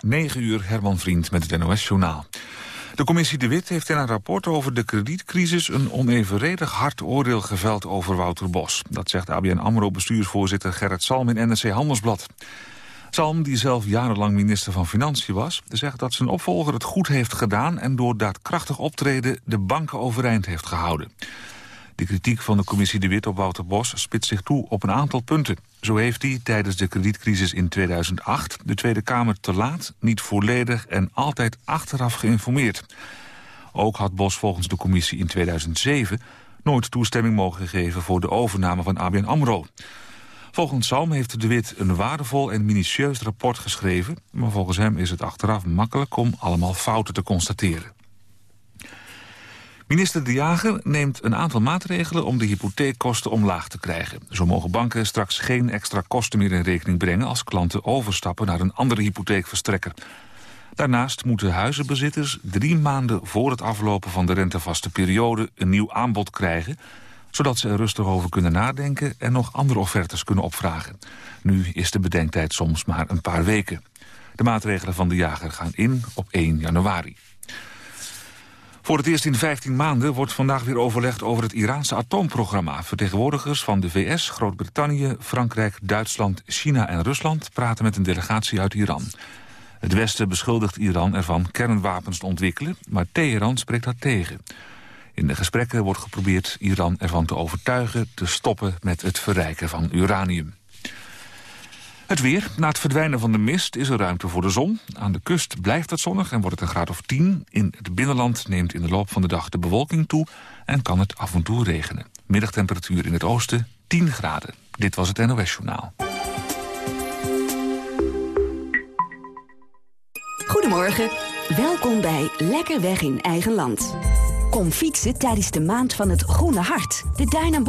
9 uur, Herman Vriend met het NOS-journaal. De commissie De Wit heeft in een rapport over de kredietcrisis... een onevenredig hard oordeel geveld over Wouter Bos. Dat zegt ABN AMRO-bestuursvoorzitter Gerrit Salm in NRC Handelsblad. Salm, die zelf jarenlang minister van Financiën was... zegt dat zijn opvolger het goed heeft gedaan... en door daadkrachtig optreden de banken overeind heeft gehouden. De kritiek van de commissie De Wit op Wouter Bos spitst zich toe op een aantal punten. Zo heeft hij tijdens de kredietcrisis in 2008 de Tweede Kamer te laat, niet volledig en altijd achteraf geïnformeerd. Ook had Bos volgens de commissie in 2007 nooit toestemming mogen geven voor de overname van ABN AMRO. Volgens Salm heeft de Wit een waardevol en minutieus rapport geschreven... maar volgens hem is het achteraf makkelijk om allemaal fouten te constateren. Minister De Jager neemt een aantal maatregelen om de hypotheekkosten omlaag te krijgen. Zo mogen banken straks geen extra kosten meer in rekening brengen als klanten overstappen naar een andere hypotheekverstrekker. Daarnaast moeten huizenbezitters drie maanden voor het aflopen van de rentevaste periode een nieuw aanbod krijgen, zodat ze er rustig over kunnen nadenken en nog andere offertes kunnen opvragen. Nu is de bedenktijd soms maar een paar weken. De maatregelen van de jager gaan in op 1 januari. Voor het eerst in 15 maanden wordt vandaag weer overlegd over het Iraanse atoomprogramma. Vertegenwoordigers van de VS, Groot-Brittannië, Frankrijk, Duitsland, China en Rusland praten met een delegatie uit Iran. Het Westen beschuldigt Iran ervan kernwapens te ontwikkelen, maar Teheran spreekt dat tegen. In de gesprekken wordt geprobeerd Iran ervan te overtuigen te stoppen met het verrijken van uranium. Het weer. Na het verdwijnen van de mist is er ruimte voor de zon. Aan de kust blijft het zonnig en wordt het een graad of 10. In het binnenland neemt in de loop van de dag de bewolking toe... en kan het af en toe regenen. Middagtemperatuur in het oosten 10 graden. Dit was het NOS Journaal. Goedemorgen. Welkom bij Lekker Weg in Eigen Land. Kom fietsen tijdens de Maand van het Groene Hart. De Duin- en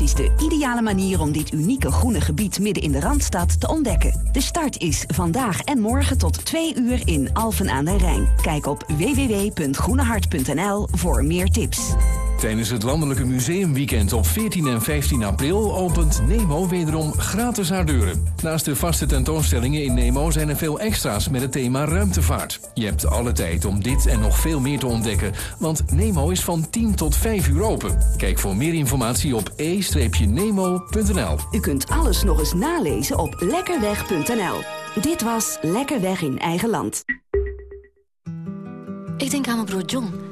is de ideale manier om dit unieke groene gebied midden in de Randstad te ontdekken. De start is vandaag en morgen tot 2 uur in Alphen aan den Rijn. Kijk op www.groenehart.nl voor meer tips. Tijdens het Landelijke Museumweekend op 14 en 15 april opent Nemo wederom gratis haar deuren. Naast de vaste tentoonstellingen in Nemo zijn er veel extra's met het thema ruimtevaart. Je hebt alle tijd om dit en nog veel meer te ontdekken, want Nemo is van 10 tot 5 uur open. Kijk voor meer informatie op e-nemo.nl. U kunt alles nog eens nalezen op lekkerweg.nl. Dit was Lekker Weg in Eigen Land. Ik denk aan mijn broer John,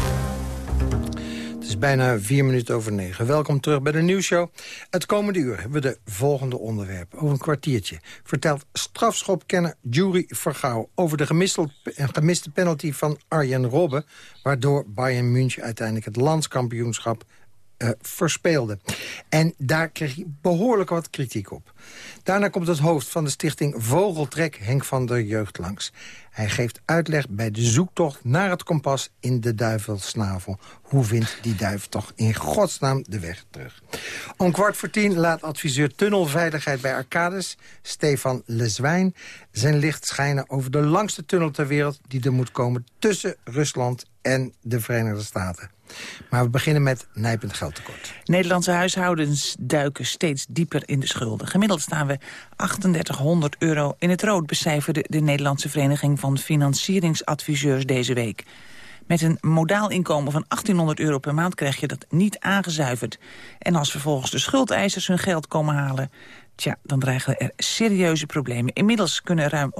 Bijna vier minuten over negen. Welkom terug bij de nieuwsshow. Het komende uur hebben we de volgende onderwerpen. Over een kwartiertje vertelt strafschopkenner Jury Vergouw... over de gemiste penalty van Arjen Robben... waardoor Bayern München uiteindelijk het landskampioenschap uh, verspeelde. En daar kreeg hij behoorlijk wat kritiek op. Daarna komt het hoofd van de stichting Vogeltrek, Henk van der Jeugd, langs. Hij geeft uitleg bij de zoektocht naar het kompas in de duivelsnavel. Hoe vindt die duif toch in godsnaam de weg terug? Om kwart voor tien laat adviseur tunnelveiligheid bij Arcades... Stefan Lezwijn zijn licht schijnen over de langste tunnel ter wereld... die er moet komen tussen Rusland en de Verenigde Staten. Maar we beginnen met nijpend geldtekort. Nederlandse huishoudens duiken steeds dieper in de schulden. Gemiddeld staan we 3800 euro in het rood... becijferde de Nederlandse Vereniging van Financieringsadviseurs deze week. Met een modaal inkomen van 1800 euro per maand krijg je dat niet aangezuiverd. En als vervolgens de schuldeisers hun geld komen halen... Tja, dan dreigen er serieuze problemen. Inmiddels kunnen ruim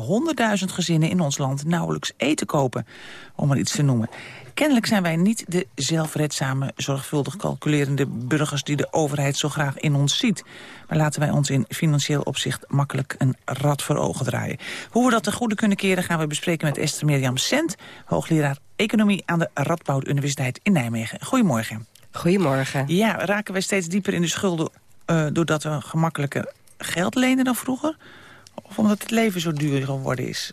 100.000 gezinnen in ons land nauwelijks eten kopen, om maar iets te noemen. Kennelijk zijn wij niet de zelfredzame, zorgvuldig calculerende burgers... die de overheid zo graag in ons ziet. Maar laten wij ons in financieel opzicht makkelijk een rad voor ogen draaien. Hoe we dat ten goede kunnen keren gaan we bespreken met Esther Mirjam Sent... hoogleraar Economie aan de Radboud Universiteit in Nijmegen. Goedemorgen. Goedemorgen. Ja, raken wij steeds dieper in de schulden... Uh, doordat we gemakkelijker geld lenen dan vroeger? Of omdat het leven zo duur geworden is?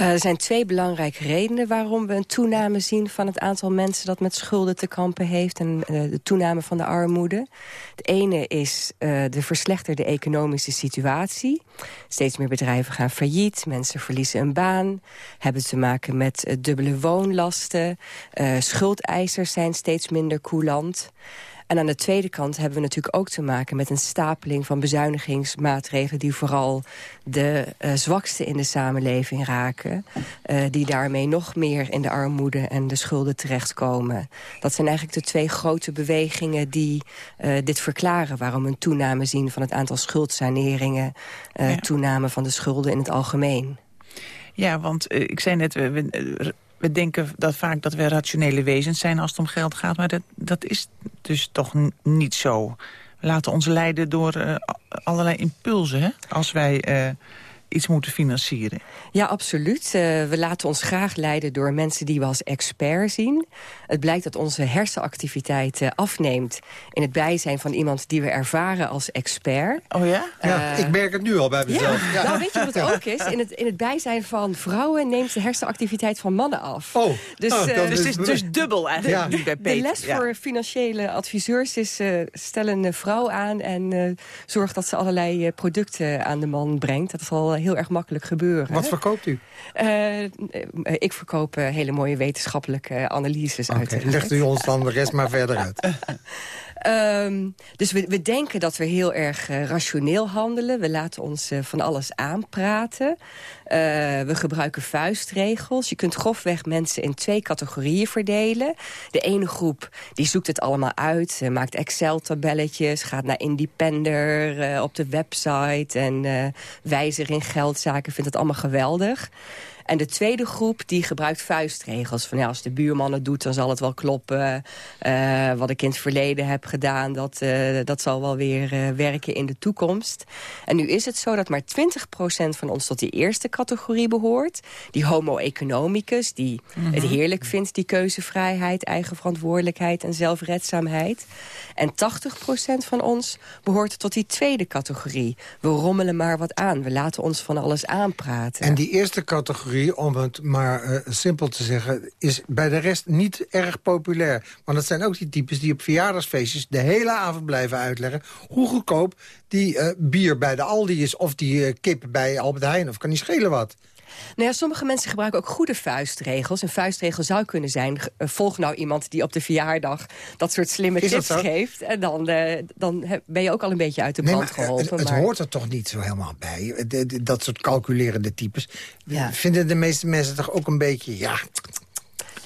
Uh, er zijn twee belangrijke redenen waarom we een toename zien... van het aantal mensen dat met schulden te kampen heeft... en uh, de toename van de armoede. Het ene is uh, de verslechterde economische situatie. Steeds meer bedrijven gaan failliet, mensen verliezen een baan... hebben te maken met dubbele woonlasten. schuldeisers zijn steeds minder coulant... En aan de tweede kant hebben we natuurlijk ook te maken met een stapeling van bezuinigingsmaatregelen die vooral de uh, zwaksten in de samenleving raken. Uh, die daarmee nog meer in de armoede en de schulden terechtkomen. Dat zijn eigenlijk de twee grote bewegingen die uh, dit verklaren. Waarom we een toename zien van het aantal schuldsaneringen. Ja. Toename van de schulden in het algemeen. Ja, want ik zei net, we, we we denken dat vaak dat we rationele wezens zijn als het om geld gaat. Maar dat, dat is dus toch niet zo. We laten ons leiden door uh, allerlei impulsen. Hè? Als wij uh, iets moeten financieren. Ja, absoluut. Uh, we laten ons graag leiden door mensen die we als expert zien. Het blijkt dat onze hersenactiviteit uh, afneemt... in het bijzijn van iemand die we ervaren als expert. Oh ja? ja ik merk het nu al bij mezelf. Ja. Nou, weet je wat het ook is? In het, in het bijzijn van vrouwen neemt de hersenactiviteit van mannen af. Oh, dus, oh, uh, dus het is dus dubbel eigenlijk. De, de, de les voor financiële adviseurs is... stel een vrouw aan en zorg dat ze allerlei producten aan de man brengt. Dat zal heel erg makkelijk gebeuren. Wat verkoopt u? Uh, ik verkoop hele mooie wetenschappelijke analyses okay, uiteraard. Legt u ons dan de rest maar verder uit. Um, dus we, we, denken dat we heel erg uh, rationeel handelen. We laten ons uh, van alles aanpraten. Uh, we gebruiken vuistregels. Je kunt grofweg mensen in twee categorieën verdelen. De ene groep die zoekt het allemaal uit. maakt Excel-tabelletjes. Gaat naar Independer op de website. En wijzer in geldzaken. Vindt het allemaal geweldig. En de tweede groep die gebruikt vuistregels. Van ja, als de buurman het doet, dan zal het wel kloppen. Uh, wat ik in het verleden heb gedaan, dat, uh, dat zal wel weer uh, werken in de toekomst. En nu is het zo dat maar 20% van ons tot die eerste categorie behoort. Die homo economicus, die mm -hmm. het heerlijk vindt, die keuzevrijheid, eigen verantwoordelijkheid en zelfredzaamheid. En 80% van ons behoort tot die tweede categorie. We rommelen maar wat aan, we laten ons van alles aanpraten. En die eerste categorie om het maar uh, simpel te zeggen... is bij de rest niet erg populair. Want het zijn ook die types die op verjaardagsfeestjes... de hele avond blijven uitleggen hoe goedkoop die uh, bier bij de Aldi is... of die uh, kip bij Albert Heijn, of kan niet schelen wat. Nou ja, sommige mensen gebruiken ook goede vuistregels. Een vuistregel zou kunnen zijn... volg nou iemand die op de verjaardag dat soort slimme tips geeft. En dan, uh, dan ben je ook al een beetje uit de nee, band maar, geholpen. Het, het maar... hoort er toch niet zo helemaal bij, de, de, dat soort calculerende types. Ja. Vinden de meeste mensen toch ook een beetje... ja,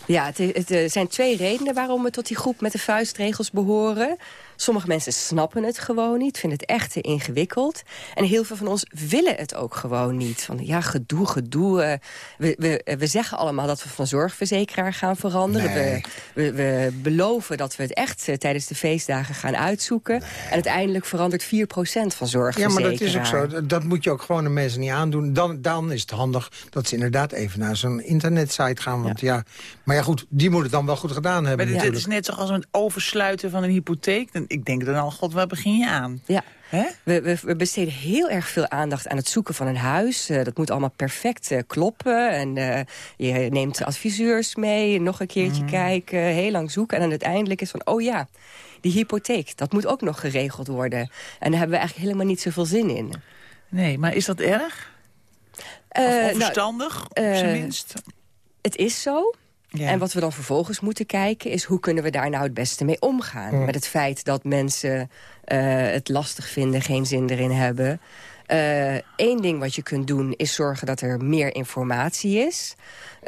ja, het, het, het, zijn twee redenen waarom we tot die groep met de vuistregels behoren. Sommige mensen snappen het gewoon niet, vinden het echt te ingewikkeld. En heel veel van ons willen het ook gewoon niet. Van ja, gedoe, gedoe. We, we, we zeggen allemaal dat we van zorgverzekeraar gaan veranderen. Nee. We, we, we, beloven dat we het echt uh, tijdens de feestdagen gaan uitzoeken. Nee. En uiteindelijk verandert 4% van zorgverzekeraar. Ja, maar dat is ook zo. Dat moet je ook gewoon de mensen niet aandoen. Dan, dan is het handig dat ze inderdaad even naar zo'n internetsite gaan. Want ja. ja. maar ja goed, die moeten het dan wel goed gedaan hebben. Maar het is net zoals een oversluiten van een hypotheek ik denk dan al, god, waar begin je aan? Ja. We, we, we, besteden heel erg veel aandacht aan het zoeken van een huis. Uh, dat moet allemaal perfect uh, kloppen. En uh, je neemt adviseurs mee, nog een keertje mm. kijken, heel lang zoeken. En dan uiteindelijk is van, oh ja, die hypotheek, dat moet ook nog geregeld worden. En daar hebben we eigenlijk helemaal niet zoveel zin in. Nee, maar is dat erg? of onverstandig, nou, op zijn minst? Het is zo. Ja. En wat we dan vervolgens moeten kijken is... hoe kunnen we daar nou het beste mee omgaan? Ja. Met het feit dat mensen uh, het lastig vinden, geen zin erin hebben... Eén ding wat je kunt doen is zorgen dat er meer informatie is.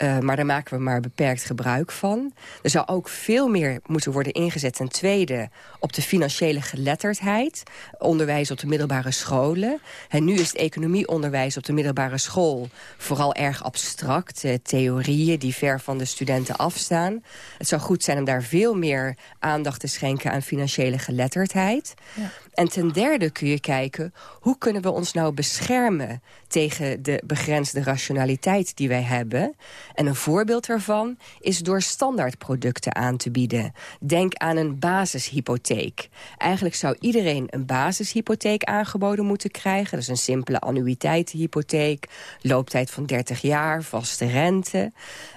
Uh, maar daar maken we maar beperkt gebruik van. Er zou ook veel meer moeten worden ingezet... ten tweede op de financiële geletterdheid. Onderwijs op de middelbare scholen. En nu is het economieonderwijs op de middelbare school... vooral erg abstract. Uh, theorieën die ver van de studenten afstaan. Het zou goed zijn om daar veel meer aandacht te schenken... aan financiële geletterdheid. Ja. En ten derde kun je kijken... hoe kunnen we ons nou beschermen tegen de begrensde rationaliteit die wij hebben. En een voorbeeld daarvan is door standaardproducten aan te bieden. Denk aan een basishypotheek. Eigenlijk zou iedereen een basishypotheek aangeboden moeten krijgen. Dat is een simpele annuïteitenhypotheek, looptijd van 30 jaar, vaste rente.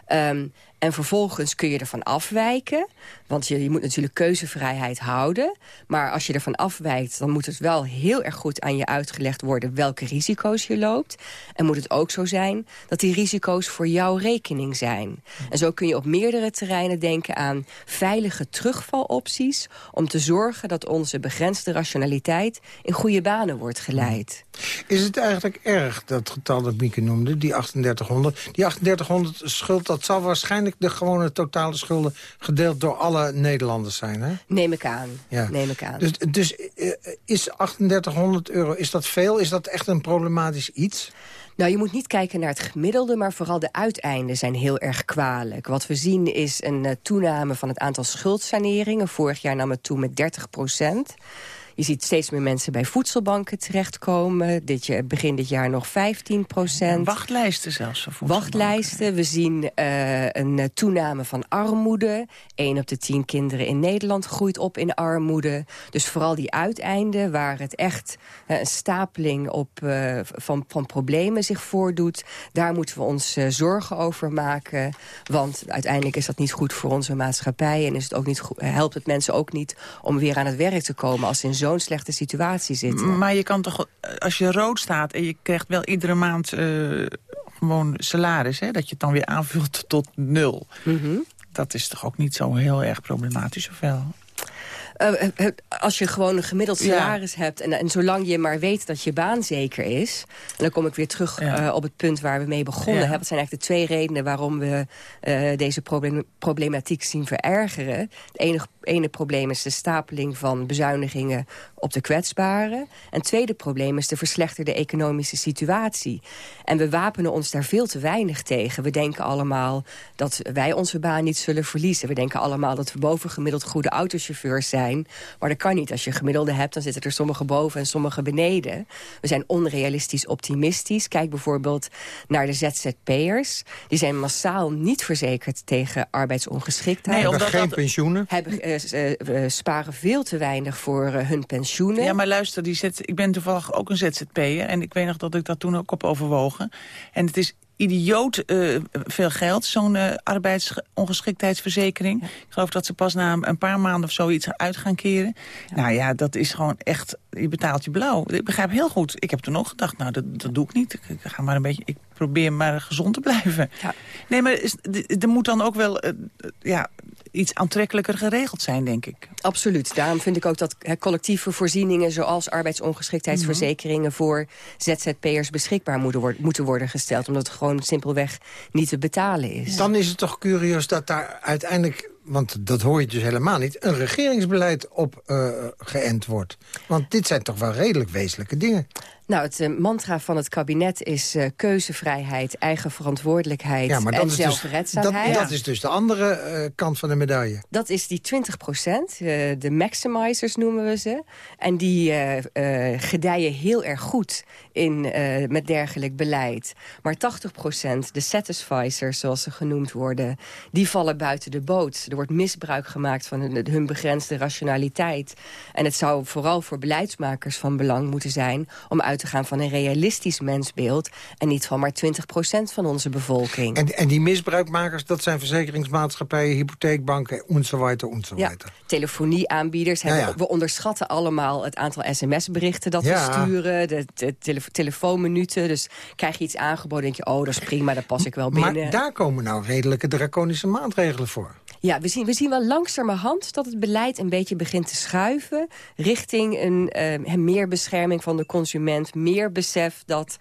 Um, en vervolgens kun je ervan afwijken. Want je, je moet natuurlijk keuzevrijheid houden. Maar als je ervan afwijkt, dan moet het wel heel erg goed aan je uitgelegd worden... welke risico's je loopt. En moet het ook zo zijn dat die risico's voor jouw rekening zijn. En zo kun je op meerdere terreinen denken aan veilige terugvalopties... om te zorgen dat onze begrensde rationaliteit in goede banen wordt geleid. Is het eigenlijk erg, dat getal dat Mieke noemde, die 3800? Die 3800 schuld, dat zal waarschijnlijk de gewone totale schulden... gedeeld door alle Nederlanders zijn, hè? Neem ik aan. Ja. Neem ik aan. Dus, dus eh, is 3800 euro, is dat veel? Is dat echt een problematisch iets? Nou, je moet niet kijken naar het gemiddelde, maar vooral de uiteinden zijn heel erg kwalijk. Wat we zien is een uh, toename van het aantal schuldsaneringen. Vorig jaar nam het toe met 30 procent. Je ziet steeds meer mensen bij voedselbanken terechtkomen. Dit jaar, begin dit jaar nog 15 procent. Wachtlijsten zelfs voor Wachtlijsten. We zien uh, een eh, toename van armoede. 1 op de 10 kinderen in Nederland groeit op in armoede. Dus vooral die uiteinden waar het echt uh, een stapeling op, uh, van, van problemen zich voordoet. Daar moeten we ons zorgen over maken. Want uiteindelijk is dat niet goed voor onze maatschappij. En is het ook niet goed, helpt het mensen ook niet om weer aan het werk te komen als in zo'n zo'n slechte situatie zitten. Maar je kan toch, als je rood staat en je krijgt wel iedere maand uh, gewoon salaris... Hè, dat je het dan weer aanvult tot nul. Mm -hmm. Dat is toch ook niet zo heel erg problematisch, of wel? Uh, als je gewoon een gemiddeld salaris hebt... En, en zolang je maar weet dat je baan zeker is... en dan kom ik weer terug ja. uh, op het punt waar we mee begonnen. Ja. Dat zijn eigenlijk de twee redenen waarom we uh, deze problem, problematiek zien verergeren. Het enige, ene probleem is de stapeling van bezuinigingen op de kwetsbaren. En het tweede probleem is de verslechterde economische situatie. En we wapenen ons daar veel te weinig tegen. We denken allemaal dat wij onze baan niet zullen verliezen. We denken allemaal dat we bovengemiddeld goede autochauffeurs zijn. Maar dat kan niet. Als je gemiddelde hebt, dan zitten er sommigen boven en sommigen beneden. We zijn onrealistisch optimistisch. Kijk bijvoorbeeld naar de ZZP'ers. Die zijn massaal niet verzekerd tegen arbeidsongeschiktheid. Nee, hebben geen dat, pensioenen. Hebben, uh, uh, sparen veel te weinig voor uh, hun pensioenen. Ja, maar luister, die zet, ik ben toevallig ook een ZZP'er. En ik weet nog dat ik dat toen ook op overwogen. En het is idioot uh, veel geld, zo'n uh, arbeidsongeschiktheidsverzekering. Ik geloof dat ze pas na een paar maanden of zoiets uit gaan keren. Nou ja, dat is gewoon echt, je betaalt je blauw. Ik begrijp heel goed. Ik heb toen ook gedacht, nou, dat, dat doe ik niet. Ik, ik ga maar een beetje, ik probeer maar gezond te blijven. Ja. Nee, maar er moet dan ook wel uh, ja, iets aantrekkelijker geregeld zijn, denk ik. Absoluut. Daarom vind ik ook dat he, collectieve voorzieningen... zoals arbeidsongeschiktheidsverzekeringen... Mm -hmm. voor ZZP'ers beschikbaar moeten worden, moeten worden gesteld. Omdat het gewoon simpelweg niet te betalen is. Dan is het toch curieus dat daar uiteindelijk want dat hoor je dus helemaal niet... een regeringsbeleid op uh, geënt wordt. Want dit zijn toch wel redelijk wezenlijke dingen. Nou, het uh, mantra van het kabinet is uh, keuzevrijheid, eigen verantwoordelijkheid ja, maar en zelfredzaamheid. Dat, dat, is dus de andere uh, kant van de medaille. Dat is die 20 procent, de maximizers noemen we ze. En die gedijen heel erg goed in, met dergelijk beleid. Maar 80 procent, de satisficers zoals ze genoemd worden... die vallen buiten de boot. Er wordt misbruik gemaakt van hun, hun begrensde rationaliteit. En het zou vooral voor beleidsmakers van belang moeten zijn... om uit te gaan van een realistisch mensbeeld... en niet van maar 20% van onze bevolking. En, en die misbruikmakers, dat zijn verzekeringsmaatschappijen... hypotheekbanken, enzovoort, enzovoort. Ja, telefonieaanbieders. Ja, ja. We onderschatten allemaal het aantal sms-berichten dat we sturen... de, de tele telefoonminuten. Dus krijg je iets aangeboden, denk je... oh, dat is prima, daar pas ik wel binnen. Maar daar komen nou redelijke draconische maatregelen voor. Ja, we zien, we zien wel langzamerhand dat het beleid een beetje begint te schuiven... richting een uh, meer bescherming van de consument. Meer besef dat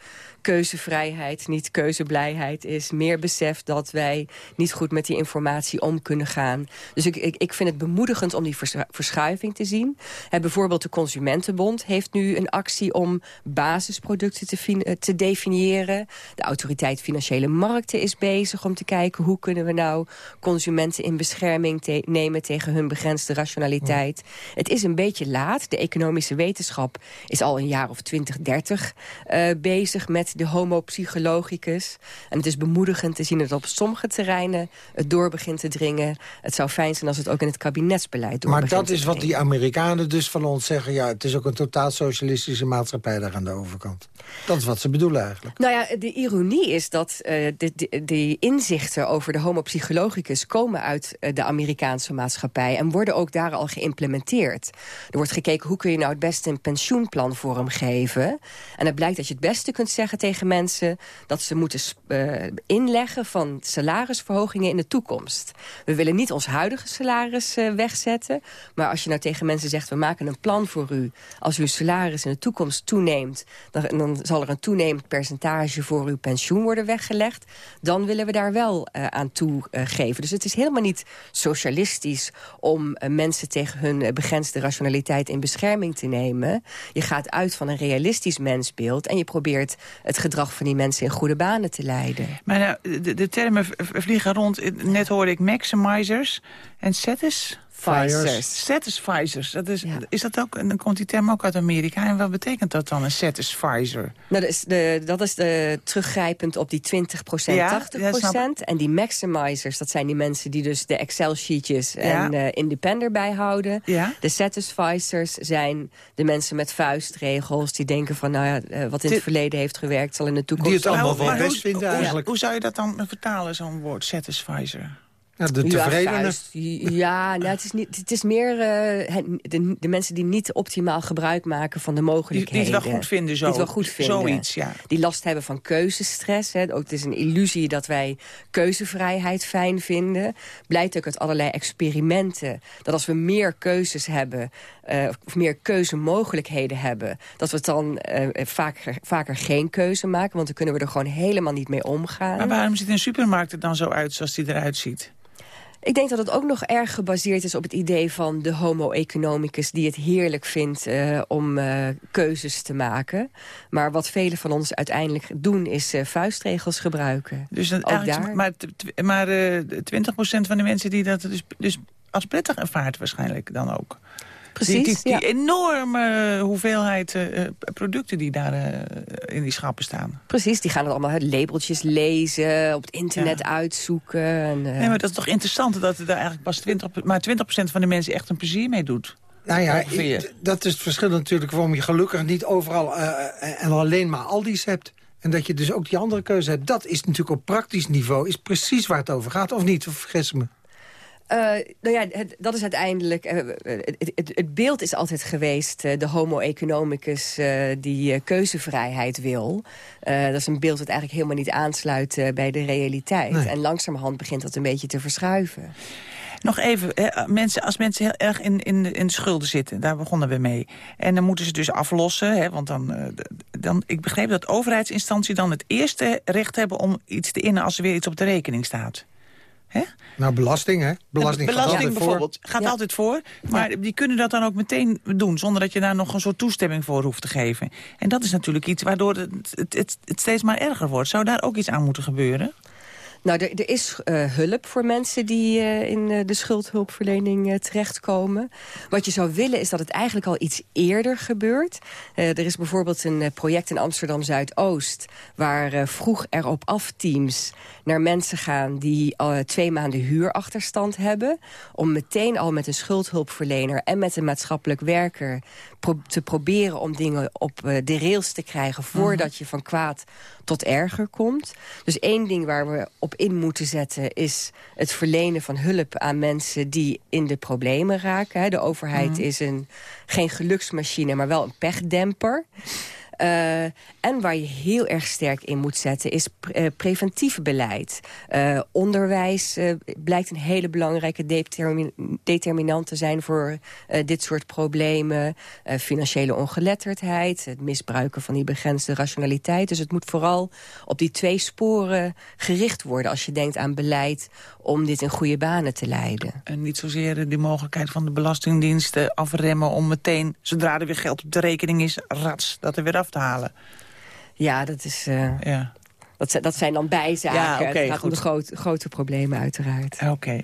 keuzevrijheid niet keuzeblijheid is. Meer besef dat wij niet goed met die informatie om kunnen gaan. Dus ik, ik, ik vind het bemoedigend om die verschuiving te zien. Bijvoorbeeld de Consumentenbond heeft nu een actie om basisproducten te, eh, te definiëren. De autoriteit Financiële Markten is bezig om te kijken... hoe kunnen we nou consumenten in bescherming te nemen tegen hun begrensde rationaliteit. Het is een beetje laat. De economische wetenschap is al een jaar of 20, 30 uh, bezig met de homopsychologicus. En het is bemoedigend te zien dat op sommige terreinen het door begint te dringen. Het zou fijn zijn als het ook in het kabinetsbeleid door Maar dat is wat die Amerikanen dus van ons zeggen. Ja, het is ook een totaal socialistische maatschappij daar aan de overkant. Dat is wat ze bedoelen eigenlijk. Nou ja, de ironie is dat uh, de, de, de, inzichten over de homopsychologicus... komen uit uh, de Amerikaanse maatschappij en worden ook daar al geïmplementeerd. Er wordt gekeken hoe kun je nou het beste een pensioenplan vormgeven. En het blijkt dat je het beste kunt zeggen tegen mensen... dat ze moeten uh, inleggen van salarisverhogingen in de toekomst. We willen niet ons huidige salaris uh, wegzetten. Maar als je nou tegen mensen zegt... we maken een plan voor u. Als uw salaris in de toekomst toeneemt... dan, dan zal er een toenemend percentage voor uw pensioen worden weggelegd. Dan willen we daar wel uh, aan toegeven. dus het is helemaal niet socialistisch... om mensen tegen hun begrensde rationaliteit in bescherming te nemen. Je gaat uit van een realistisch mensbeeld... en je probeert het gedrag van die mensen in goede banen te leiden. Maar nou, de, de termen vliegen rond. Net hoorde ik maximizers en setters. Satisfizers. Dat is, is dat ook, dan komt die term ook uit Amerika. En wat betekent dat dan, een satisfizer? Nou, dat is, de, dat is de, teruggrijpend op die 20 ja, 80% En die maximizers, dat zijn die mensen die dus de Excel-sheetjes en uh, Independer bijhouden. De satisfizers zijn de mensen met vuistregels. Die denken van, nou ja, uh, wat in het verleden heeft gewerkt... zal in de toekomst... Die het allemaal wel best vinden eigenlijk. Hoe zou je dat dan vertalen, zo'n woord, satisfizer? Ja, de tevredenen. Ja, nou, het, is niet, het is meer uh, de, de, mensen die niet optimaal gebruik maken van de mogelijkheden. Die, die het wel goed vinden, zo. Die het wel goed vinden. Zoiets, ja. Die last hebben van keuzestress. Hè. Ook, het is een illusie dat wij keuzevrijheid fijn vinden. Blijkt ook uit allerlei experimenten. Dat als we meer keuzes hebben, uh, of meer keuzemogelijkheden hebben... dat we dan uh, vaker, vaker geen keuze maken. Want dan kunnen we er gewoon helemaal niet mee omgaan. Maar waarom ziet een supermarkt er dan zo uit zoals die eruit ziet? Ik denk dat het ook nog erg gebaseerd is op het idee van de homo economicus... die het heerlijk vindt uh, om uh, keuzes te maken. Maar wat velen van ons uiteindelijk doen is uh, vuistregels gebruiken. Dus dat daar. Maar, maar 20% van de mensen die dat dus, dus als prettig ervaart waarschijnlijk dan ook. Precies, die, die, die enorme hoeveelheid uh, producten die daar uh, in die schappen staan. Precies, die gaan dan allemaal labeltjes lezen, op het internet ja. uitzoeken. En, uh... Nee, maar dat is toch interessant dat er daar eigenlijk pas 20, maar 20% van de mensen echt een plezier mee doet. Nou ja, ik, dat is het verschil natuurlijk waarom je gelukkig niet overal en alleen maar Aldi's hebt. En dat je dus ook die andere keuze hebt. Dat is natuurlijk op praktisch niveau is precies waar het over gaat. Of niet, of vergis me. Uh, nou ja, het, dat is uiteindelijk... Uh, het, het, het, beeld is altijd geweest, uh, de homo economicus die keuzevrijheid wil. dat is een beeld dat eigenlijk helemaal niet aansluit bij de realiteit. Nee. En langzamerhand begint dat een beetje te verschuiven. Nog even, hè, mensen, als mensen heel erg in, in, in schulden zitten, daar begonnen we mee. En dan moeten ze dus aflossen, hè, want dan, dan... Ik begreep dat overheidsinstantie dan het eerste recht hebben om iets te innen als er weer iets op de rekening staat. Hè? Nou, belasting, hè? Belasting, belasting gaat bijvoorbeeld gaat ja. altijd voor. Maar ja. die kunnen dat dan ook meteen doen... zonder dat je daar nog een soort toestemming voor hoeft te geven. En dat is natuurlijk iets waardoor het, het, het, het steeds maar erger wordt. Zou daar ook iets aan moeten gebeuren? Nou, er, er is uh, hulp voor mensen die uh, in uh, de schuldhulpverlening terechtkomen. Wat je zou willen is dat het eigenlijk al iets eerder gebeurt. er is bijvoorbeeld een project in Amsterdam-Zuidoost... waar vroeg erop af teams naar mensen gaan die twee maanden huurachterstand hebben... om meteen al met een schuldhulpverlener en met een maatschappelijk werker... Pro te proberen om dingen op de rails te krijgen... voordat je van kwaad tot erger komt. Dus één ding waar we op in moeten zetten... is het verlenen van hulp aan mensen die in de problemen raken. De overheid mm. is een, geen geluksmachine, maar wel een pechdemper. Uh, en waar je heel erg sterk in moet zetten is pre uh, preventief beleid. Uh, onderwijs blijkt een hele belangrijke determin determinant te zijn voor dit soort problemen. financiële ongeletterdheid, het misbruiken van die begrensde rationaliteit. Dus het moet vooral op die twee sporen gericht worden als je denkt aan beleid om dit in goede banen te leiden. En niet zozeer de mogelijkheid van de Belastingdienst afremmen om meteen, zodra er weer geld op de rekening is, rats, dat er weer af te halen. Ja, dat is... Uh, ja. Dat, dat zijn dan bijzaken. Ja, okay, het gaat om de groot, grote problemen uiteraard. Oké.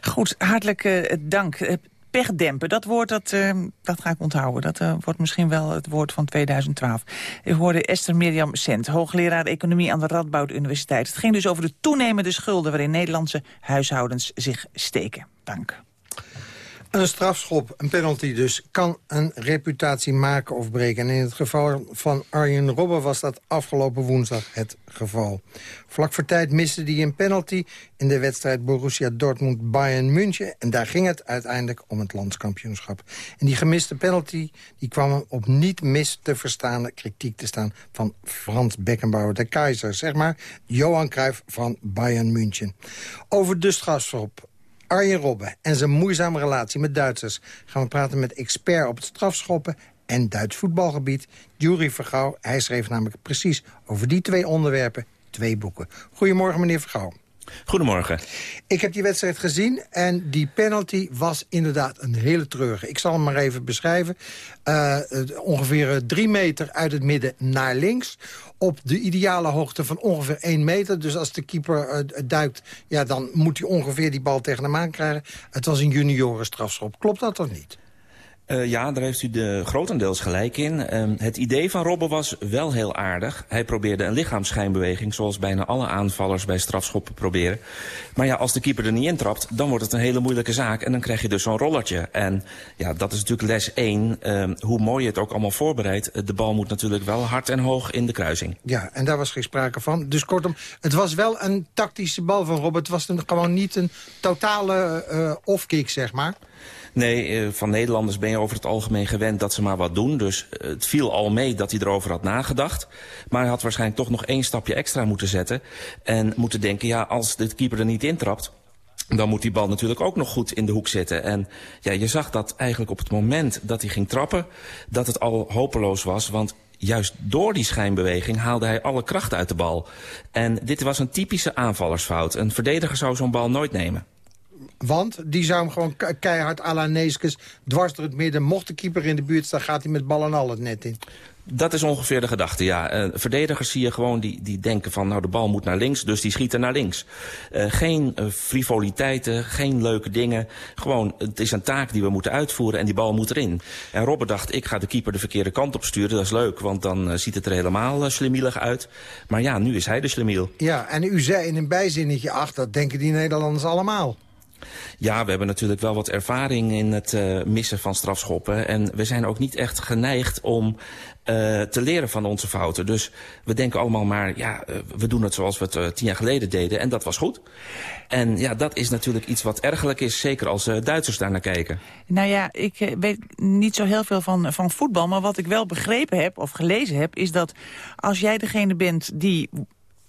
Goed, hartelijk uh, dank. Uh, pechdempen, dat woord dat, uh, dat ga ik onthouden. Dat uh, wordt misschien wel het woord van 2012. Ik hoorde Esther Mirjam Sent, hoogleraar economie aan de Radboud Universiteit. Het ging dus over de toenemende schulden waarin Nederlandse huishoudens zich steken. Dank. Een strafschop, een penalty dus, kan een reputatie maken of breken. En in het geval van Arjen Robben was dat afgelopen woensdag het geval. Vlak voor tijd miste hij een penalty in de wedstrijd Borussia Dortmund-Bayern München. En daar ging het uiteindelijk om het landskampioenschap. En die gemiste penalty die kwam op niet mis te verstaande kritiek te staan... van Frans Beckenbauer, de keizer, zeg maar, Johan Cruijff van Bayern München. Over de strafschop Arjen Robben en zijn moeizame relatie met Duitsers... gaan we praten met expert op het strafschoppen en Duits voetbalgebied... Jury Vergouw. Hij schreef namelijk precies over die twee onderwerpen twee boeken. Goedemorgen, meneer Vergouw. Goedemorgen. Ik heb die wedstrijd gezien en die penalty was inderdaad een hele treurige. Ik zal hem maar even beschrijven. Uh, ongeveer drie meter uit het midden naar links. Op de ideale hoogte van ongeveer één meter. Dus als de keeper uh, duikt, ja, dan moet hij ongeveer die bal tegen hem aan krijgen. Het was een juniorenstrafschop. Klopt dat of niet? Uh, ja, daar heeft u de grotendeels gelijk in. Uh, het idee van Robben was wel heel aardig. Hij probeerde een lichaamsschijnbeweging, zoals bijna alle aanvallers bij strafschoppen proberen. Maar ja, als de keeper er niet intrapt, dan wordt het een hele moeilijke zaak. En dan krijg je dus zo'n rollertje. En ja, dat is natuurlijk les 1. Uh, hoe mooi je het ook allemaal voorbereidt, de bal moet natuurlijk wel hard en hoog in de kruising. Ja, en daar was geen sprake van. Dus kortom, het was wel een tactische bal van Robben. Het was een, gewoon niet een totale uh, off-kick, zeg maar. Nee, eh, van Nederlanders ben je over het algemeen gewend dat ze maar wat doen. Dus eh, het viel al mee dat hij erover had nagedacht. Maar hij had waarschijnlijk toch nog één stapje extra moeten zetten. En moeten denken, ja, als de keeper er niet intrapt dan moet die bal natuurlijk ook nog goed in de hoek zitten. En ja, je zag dat eigenlijk op het moment dat hij ging trappen... dat het al hopeloos was, want juist door die schijnbeweging haalde hij alle kracht uit de bal. En dit was een typische aanvallersfout. Een verdediger zou zo'n bal nooit nemen. Want die zou hem gewoon keihard à la Neeskes dwars door het midden. Mocht de keeper in de buurt staan, gaat hij met bal en al het net in. Dat is ongeveer de gedachte, ja. Uh, verdedigers zie je gewoon die, die denken van... nou, de bal moet naar links, dus die schieten naar links. Uh, geen uh, frivoliteiten, geen leuke dingen. Gewoon, het is een taak die we moeten uitvoeren en die bal moet erin. En Robert dacht, ik ga de keeper de verkeerde kant op sturen. Dat is leuk, want dan ziet het er helemaal slimielig uit. Maar ja, nu is hij de slimiel. Ja, en u zei in een bijzinnetje, ach, dat denken die Nederlanders allemaal. Ja, we hebben natuurlijk wel wat ervaring in het uh, missen van strafschoppen. En we zijn ook niet echt geneigd om uh, te leren van onze fouten. Dus we denken allemaal maar, ja, uh, we doen het zoals we het tien jaar geleden deden. En dat was goed. En ja, dat is natuurlijk iets wat ergelijk is. Zeker als Duitsers daar naar kijken. Nou ja, ik weet niet zo heel veel van, van voetbal. Maar wat ik wel begrepen heb of gelezen heb... is dat als jij degene bent die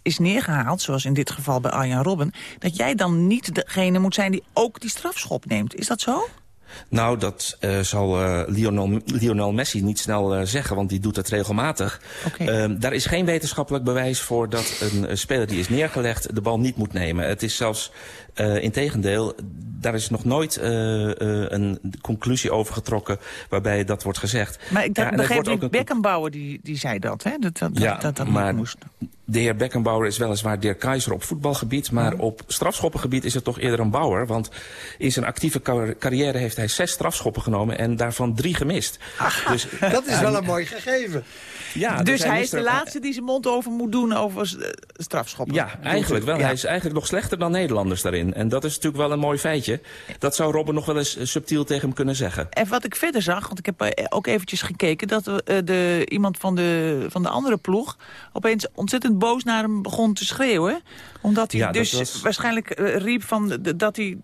is neergehaald, zoals in dit geval bij Arjan Robben... dat jij dan niet degene moet zijn die ook die strafschop neemt. Is dat zo? Nou, dat uh, zal uh, Lionel, Lionel, Messi niet snel uh, zeggen, want die doet het regelmatig. Okay. daar is geen wetenschappelijk bewijs voor dat een speler die is neergelegd de bal niet moet nemen. Het is zelfs integendeel, daar is nog nooit uh, uh, een conclusie over getrokken waarbij dat wordt gezegd. Maar ik ja, begreep ook Beckenbauer die, die zei dat, hè? Dat dat, ja, dat, dat maar moest. De heer Beckenbauer is weliswaar de Keizer op voetbalgebied... maar op strafschoppengebied is het toch eerder een bouwer. Want in zijn actieve carrière heeft hij zes strafschoppen genomen... en daarvan drie gemist. Ach, dus, dat is wel een mooi gegeven. Ja, dus, dus hij, is de laatste die zijn mond over moet doen over eh, strafschoppen. Ja, eigenlijk wel. Hij is eigenlijk nog slechter dan Nederlanders daarin. En dat is natuurlijk wel een mooi feitje. Dat zou Robben nog wel eens eh, subtiel tegen hem kunnen zeggen. En wat ik verder zag, want ik heb eh, ook eventjes gekeken... dat de, iemand van de, van de andere ploeg opeens ontzettend boos naar hem begon te schreeuwen. Omdat hij dus waarschijnlijk riep van, dat hij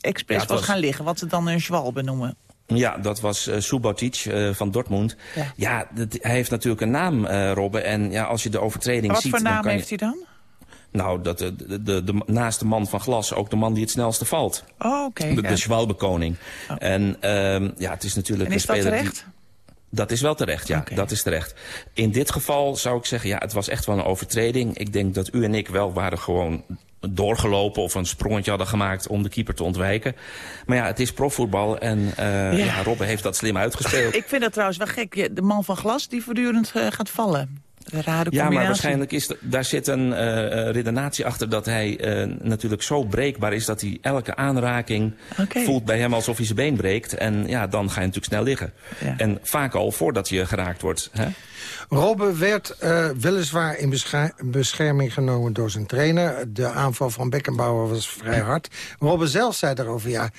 expres was, was gaan liggen. Wat ze dan een schwalbe noemen. Ja, dat was uh, Subotic uh, van Dortmund. Ja, ja dat, hij heeft natuurlijk een naam, uh, Robben. En ja, als je de overtreding Wat ziet... Wat voor naam je... heeft hij dan? Nou, dat, de, de, de, de, naast de man van glas ook de man die het snelste valt. Oh, oké. Okay, de ja. de Schwalbe-koning. Oh. En uh, ja, het is natuurlijk en is een speler dat terecht? Die, dat is wel terecht, ja. Okay. Dat is terecht. In dit geval zou ik zeggen, ja, het was echt wel een overtreding. Ik denk dat u en ik wel waren gewoon doorgelopen of een sprongetje hadden gemaakt om de keeper te ontwijken. Maar ja, het is profvoetbal en uh, ja. ja, Robben heeft dat slim uitgespeeld. Ik vind dat trouwens wel gek. De man van glas die voortdurend uh, gaat vallen. Rare ja, maar waarschijnlijk is daar zit een uh, redenatie achter dat hij uh, natuurlijk zo breekbaar is... dat hij elke aanraking okay. voelt bij hem alsof hij zijn been breekt. En ja, dan ga je natuurlijk snel liggen. Ja. En vaak al voordat je geraakt wordt. Hè? Robben werd uh, weliswaar in bescherming genomen door zijn trainer. De aanval van Beckenbauer was vrij hard. Robben zelf zei daarover, ja,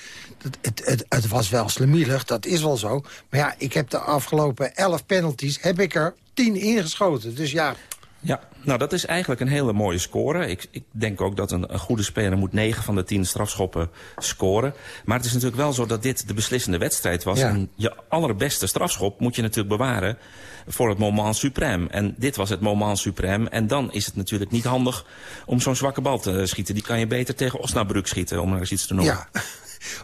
het, het, het, het was wel slemielig, dat is wel zo. Maar ja, ik heb de afgelopen elf penalties, heb ik er tien ingeschoten. Dus ja... Ja, nou dat is eigenlijk een hele mooie score. Ik, ik denk ook dat een, een, goede speler moet 9 van de 10 strafschoppen scoren. Maar het is natuurlijk wel zo dat dit de beslissende wedstrijd was. Ja. En je allerbeste strafschop moet je natuurlijk bewaren voor het moment suprême. En dit was het moment suprême. En dan is het natuurlijk niet handig om zo'n zwakke bal te schieten. Die kan je beter tegen Osnabrück schieten, om er eens iets te noemen. Ja.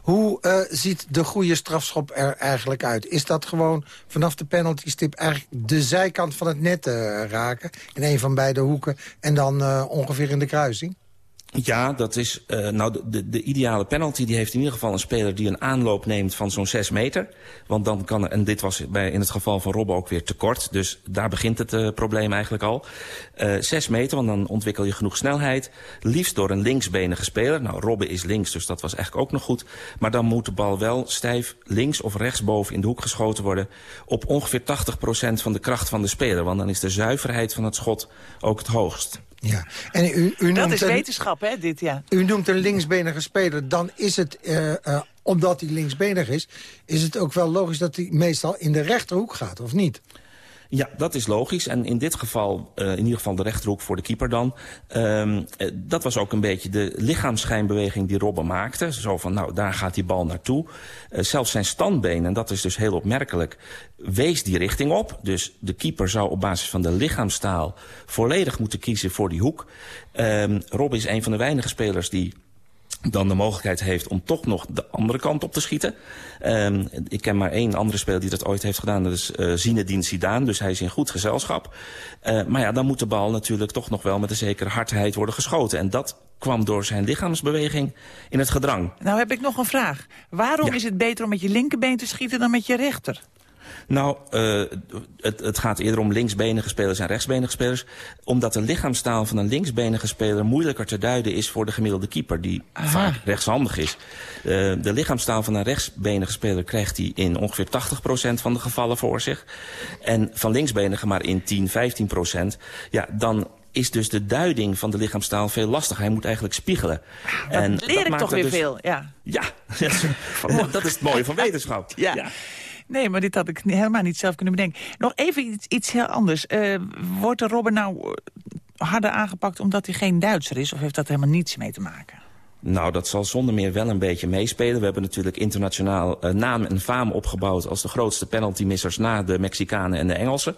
Hoe uh, ziet de goede strafschop er eigenlijk uit? Is dat gewoon vanaf de penaltystip eigenlijk de zijkant van het net uh, raken... in een van beide hoeken en dan uh, ongeveer in de kruising? Ja, dat is uh, nou de, de, de, ideale penalty. Die heeft in ieder geval een speler die een aanloop neemt van zo'n 6 meter. Want dan kan, en dit was bij, in het geval van Robben ook weer te kort. Dus daar begint het uh, probleem eigenlijk al. Uh, 6 meter, want dan ontwikkel je genoeg snelheid. Liefst door een linksbenige speler. Nou, Robben is links, dus dat was eigenlijk ook nog goed. Maar dan moet de bal wel stijf links of rechtsboven in de hoek geschoten worden. Op ongeveer 80% van de kracht van de speler. Want dan is de zuiverheid van het schot ook het hoogst. Ja. En u, u dat is een, wetenschap, hè, dit, ja. U noemt een linksbenige speler. Dan is het, uh, uh, omdat hij linksbenig is... is het ook wel logisch dat hij meestal in de rechterhoek gaat, of niet? Ja, dat is logisch. En in dit geval, uh, in ieder geval de rechterhoek voor de keeper dan. Um, uh, dat was ook een beetje de lichaamsschijnbeweging die Robben maakte. Zo van, nou, daar gaat die bal naartoe. Uh, zelfs zijn standbeen, en dat is dus heel opmerkelijk, wees die richting op. Dus de keeper zou op basis van de lichaamstaal volledig moeten kiezen voor die hoek. Um, Robben is een van de weinige spelers die dan de mogelijkheid heeft om toch nog de andere kant op te schieten. Um, ik ken maar één andere speler die dat ooit heeft gedaan. Dat is uh, Zinedine Zidane, dus hij is in goed gezelschap. Uh, maar ja, dan moet de bal natuurlijk toch nog wel met een zekere hardheid worden geschoten. En dat kwam door zijn lichaamsbeweging in het gedrang. Nou heb ik nog een vraag. Waarom ja. is het beter om met je linkerbeen te schieten dan met je rechter? Nou, uh, het, het gaat eerder om linksbenige spelers en rechtsbenige spelers. Omdat de lichaamstaal van een linksbenige speler moeilijker te duiden is voor de gemiddelde keeper. Die Aha. vaak rechtshandig is. Uh, de lichaamstaal van een rechtsbenige speler krijgt hij in ongeveer 80% van de gevallen voor zich. En van linksbenige maar in 10, 15%. Ja, dan is dus de duiding van de lichaamstaal veel lastiger. Hij moet eigenlijk spiegelen. Dat en leer dat ik toch weer dus... veel, ja. Ja, dat is het mooie van wetenschap. ja. ja. Nee, maar dit had ik helemaal niet zelf kunnen bedenken. Nog even iets, iets heel anders. Uh, wordt de Robben nou harder aangepakt omdat hij geen Duitser is? Of heeft dat helemaal niets mee te maken? Nou, dat zal zonder meer wel een beetje meespelen. We hebben natuurlijk internationaal uh, naam en faam opgebouwd... als de grootste penaltymissers na de Mexicanen en de Engelsen.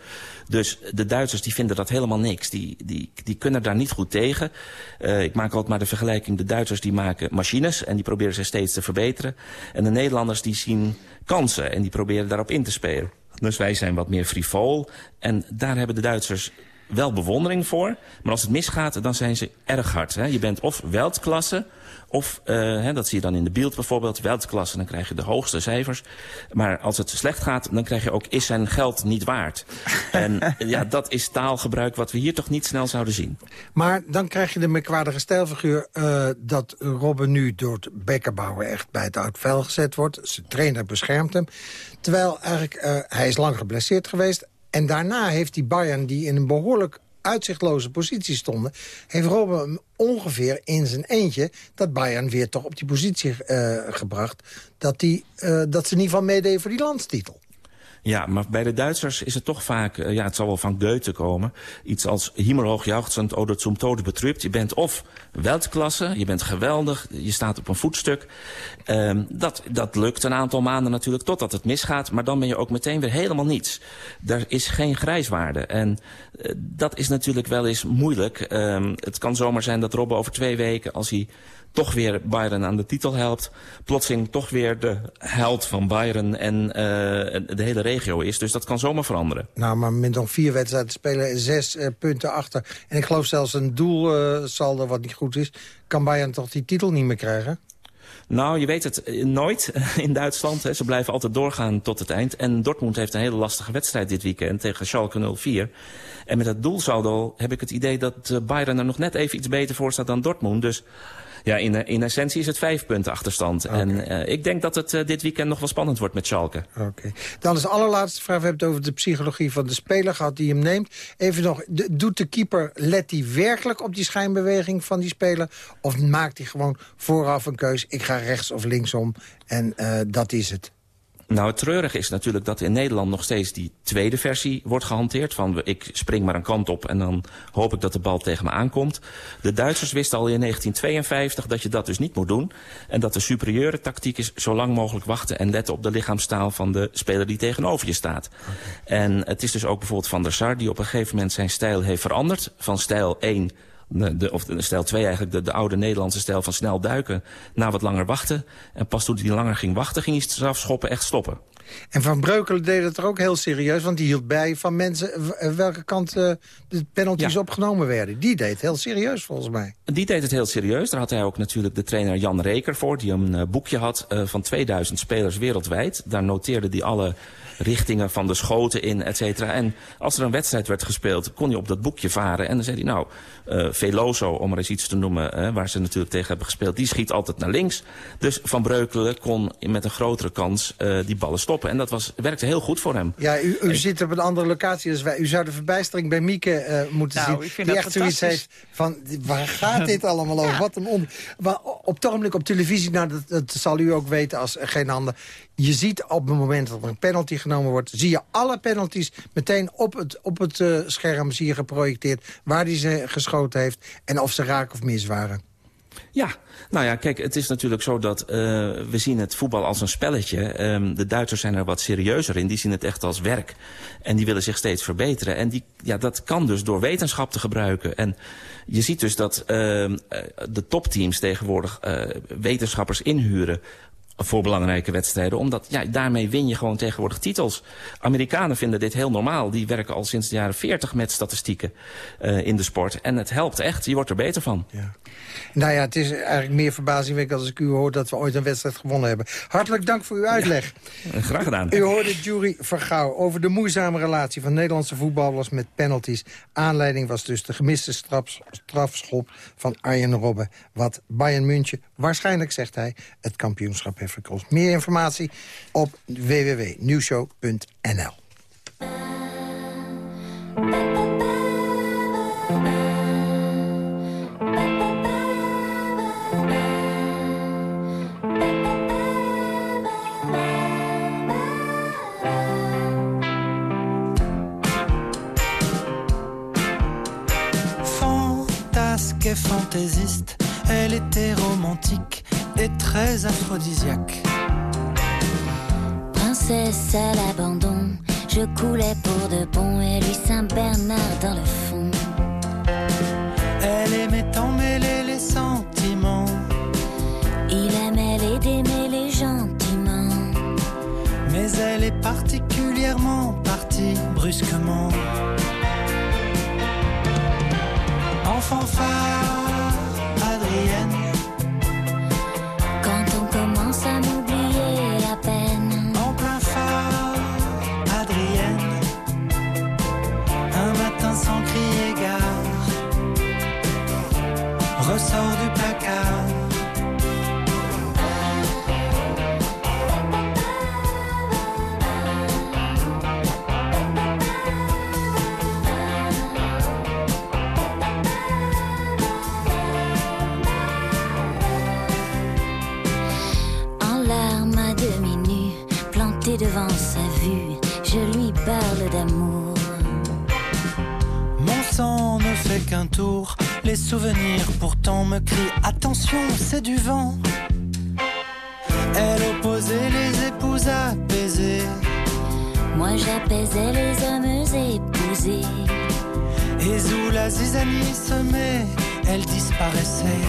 Dus de Duitsers die vinden dat helemaal niks. Die, die, die kunnen daar niet goed tegen. Uh, ik maak altijd maar de vergelijking. De Duitsers die maken machines en die proberen ze steeds te verbeteren. En de Nederlanders die zien kansen en die proberen daarop in te spelen. Dus wij zijn wat meer frivol. En daar hebben de Duitsers wel bewondering voor. Maar als het misgaat, dan zijn ze erg hard. Hè? Je bent of wereldklasse... Of, uh, hè, dat zie je dan in de beeld bijvoorbeeld, wereldklasse, dan krijg je de hoogste cijfers. Maar als het slecht gaat, dan krijg je ook, is zijn geld niet waard? en ja, dat is taalgebruik wat we hier toch niet snel zouden zien. Maar dan krijg je de merkwaardige stijlfiguur uh, dat Robben nu door het Beckerbouwer echt bij het oud vel gezet wordt. Zijn trainer beschermt hem. Terwijl eigenlijk, uh, hij is lang geblesseerd geweest. En daarna heeft die Bayern, die in een behoorlijk uitzichtloze positie stonden... heeft Robben ongeveer in zijn eentje dat Bayern weer toch op die positie uh, gebracht... Dat, die, uh, dat ze in ieder geval meededen voor die landstitel. Ja, maar bij de Duitsers is het toch vaak, ja, het zal wel van Goethe komen. Iets als Himmelhoog jauchzend oder zum Tode betrübt. Je bent of weltklasse, je bent geweldig, je staat op een voetstuk. Um, dat, dat lukt een aantal maanden natuurlijk, totdat het misgaat. Maar dan ben je ook meteen weer helemaal niets. Daar is geen grijswaarde. En uh, dat is natuurlijk wel eens moeilijk. Um, het kan zomaar zijn dat Robben over twee weken, als hij toch weer Bayern aan de titel helpt. Plotseling toch weer de held van Bayern en uh, de hele regio is. Dus dat kan zomaar veranderen. Nou, maar met nog vier wedstrijden spelen, zes uh, punten achter. En ik geloof zelfs een doelsaldo uh, wat niet goed is. Kan Bayern toch die titel niet meer krijgen? Nou, je weet het nooit in Duitsland. Hè. Ze blijven altijd doorgaan tot het eind. En Dortmund heeft een hele lastige wedstrijd dit weekend tegen Schalke 04. En met dat doelsaldo heb ik het idee dat Bayern er nog net even iets beter voor staat dan Dortmund. Dus ja, in, in essentie is het vijf punten achterstand. Okay. En uh, ik denk dat het uh, dit weekend nog wel spannend wordt met Schalke. Oké. Okay. Dan is de allerlaatste vraag. We hebben het over de psychologie van de speler gehad die hem neemt. Even nog, de, doet de keeper, let hij werkelijk op die schijnbeweging van die speler? Of maakt hij gewoon vooraf een keus, ik ga rechts of linksom en uh, dat is het? Nou, het treurige is natuurlijk dat in Nederland nog steeds die tweede versie wordt gehanteerd. Van ik spring maar een kant op en dan hoop ik dat de bal tegen me aankomt. De Duitsers wisten al in 1952 dat je dat dus niet moet doen. En dat de superieure tactiek is zo lang mogelijk wachten en letten op de lichaamstaal van de speler die tegenover je staat. En het is dus ook bijvoorbeeld Van der Sar die op een gegeven moment zijn stijl heeft veranderd. Van stijl 1 de, of de stijl 2 eigenlijk, de, de oude Nederlandse stijl van snel duiken... na wat langer wachten. En pas toen hij langer ging wachten, ging hij strafschoppen echt stoppen. En Van Breukelen deed het er ook heel serieus, want die hield bij van mensen... welke kant uh, de penalties ja. opgenomen werden. Die deed het heel serieus volgens mij. Die deed het heel serieus. Daar had hij ook natuurlijk de trainer Jan Reker voor... die een uh, boekje had uh, van 2000 spelers wereldwijd. Daar noteerde hij alle richtingen van de schoten in, et cetera. En als er een wedstrijd werd gespeeld, kon hij op dat boekje varen. En dan zei hij, nou, uh, Veloso, om er eens iets te noemen, uh, waar ze natuurlijk tegen hebben gespeeld, die schiet altijd naar links. Dus Van Breukelen kon met een grotere kans uh, die ballen stoppen. En dat was, werkte heel goed voor hem. Ja, u, u zit op een andere locatie dus wij. U zou de verbijstering bij Mieke moeten nou, zien. Ik vind die dat echt zoiets heeft van, waar gaat dit allemaal over? Ja. Wat een on... Maar op het ogenblik op televisie, nou, dat, dat zal u ook weten als geen ander je ziet op het moment dat er een penalty genomen wordt... zie je alle penalties meteen op het, op het uh, scherm zie je geprojecteerd... waar die ze geschoten heeft en of ze raak of mis waren. Ja, nou ja, kijk, het is natuurlijk zo dat uh, we zien het voetbal als een spelletje. Um, de Duitsers zijn er wat serieuzer in. Die zien het echt als werk. En die willen zich steeds verbeteren. En die, ja, dat kan dus door wetenschap te gebruiken. En je ziet dus dat uh, de topteams tegenwoordig uh, wetenschappers inhuren voor belangrijke wedstrijden. Omdat ja, daarmee win je gewoon tegenwoordig titels. Amerikanen vinden dit heel normaal. Die werken al sinds de jaren 40 met statistieken uh, in de sport. En het helpt echt. Je wordt er beter van. Ja. Nou ja, het is eigenlijk meer verbazingwekkend als ik u hoor dat we ooit een wedstrijd gewonnen hebben. Hartelijk dank voor uw uitleg. Ja, graag gedaan. U hoorde Jury Vergouw over de moeizame relatie van Nederlandse voetballers met penalties. Aanleiding was dus de gemiste straf, strafschop van Arjen Robben. Wat Bayern München, waarschijnlijk zegt hij, het kampioenschap heeft verkost. Meer informatie op www.nieuwshow.nl. fantaisiste, elle était romantique et très aphrodisiaque. Princesse à l'abandon, je coulais pour de bon et lui Saint-Bernard dans le fond. Elle aimait emmêler les sentiments. Il aimait les démêler gentiment. Mais elle est particulièrement partie brusquement. En fanfare, Adrienne. Du placard. devant sa vue, je lui parle d'amour. Mon sang ne fait qu'un tour, les souvenirs pourtant me crient attention, c'est du vent. Elle opposait les épouses apaisées. Moi j'apaisais les hommes épousés. Et où la zizanie semait, elle disparaissait.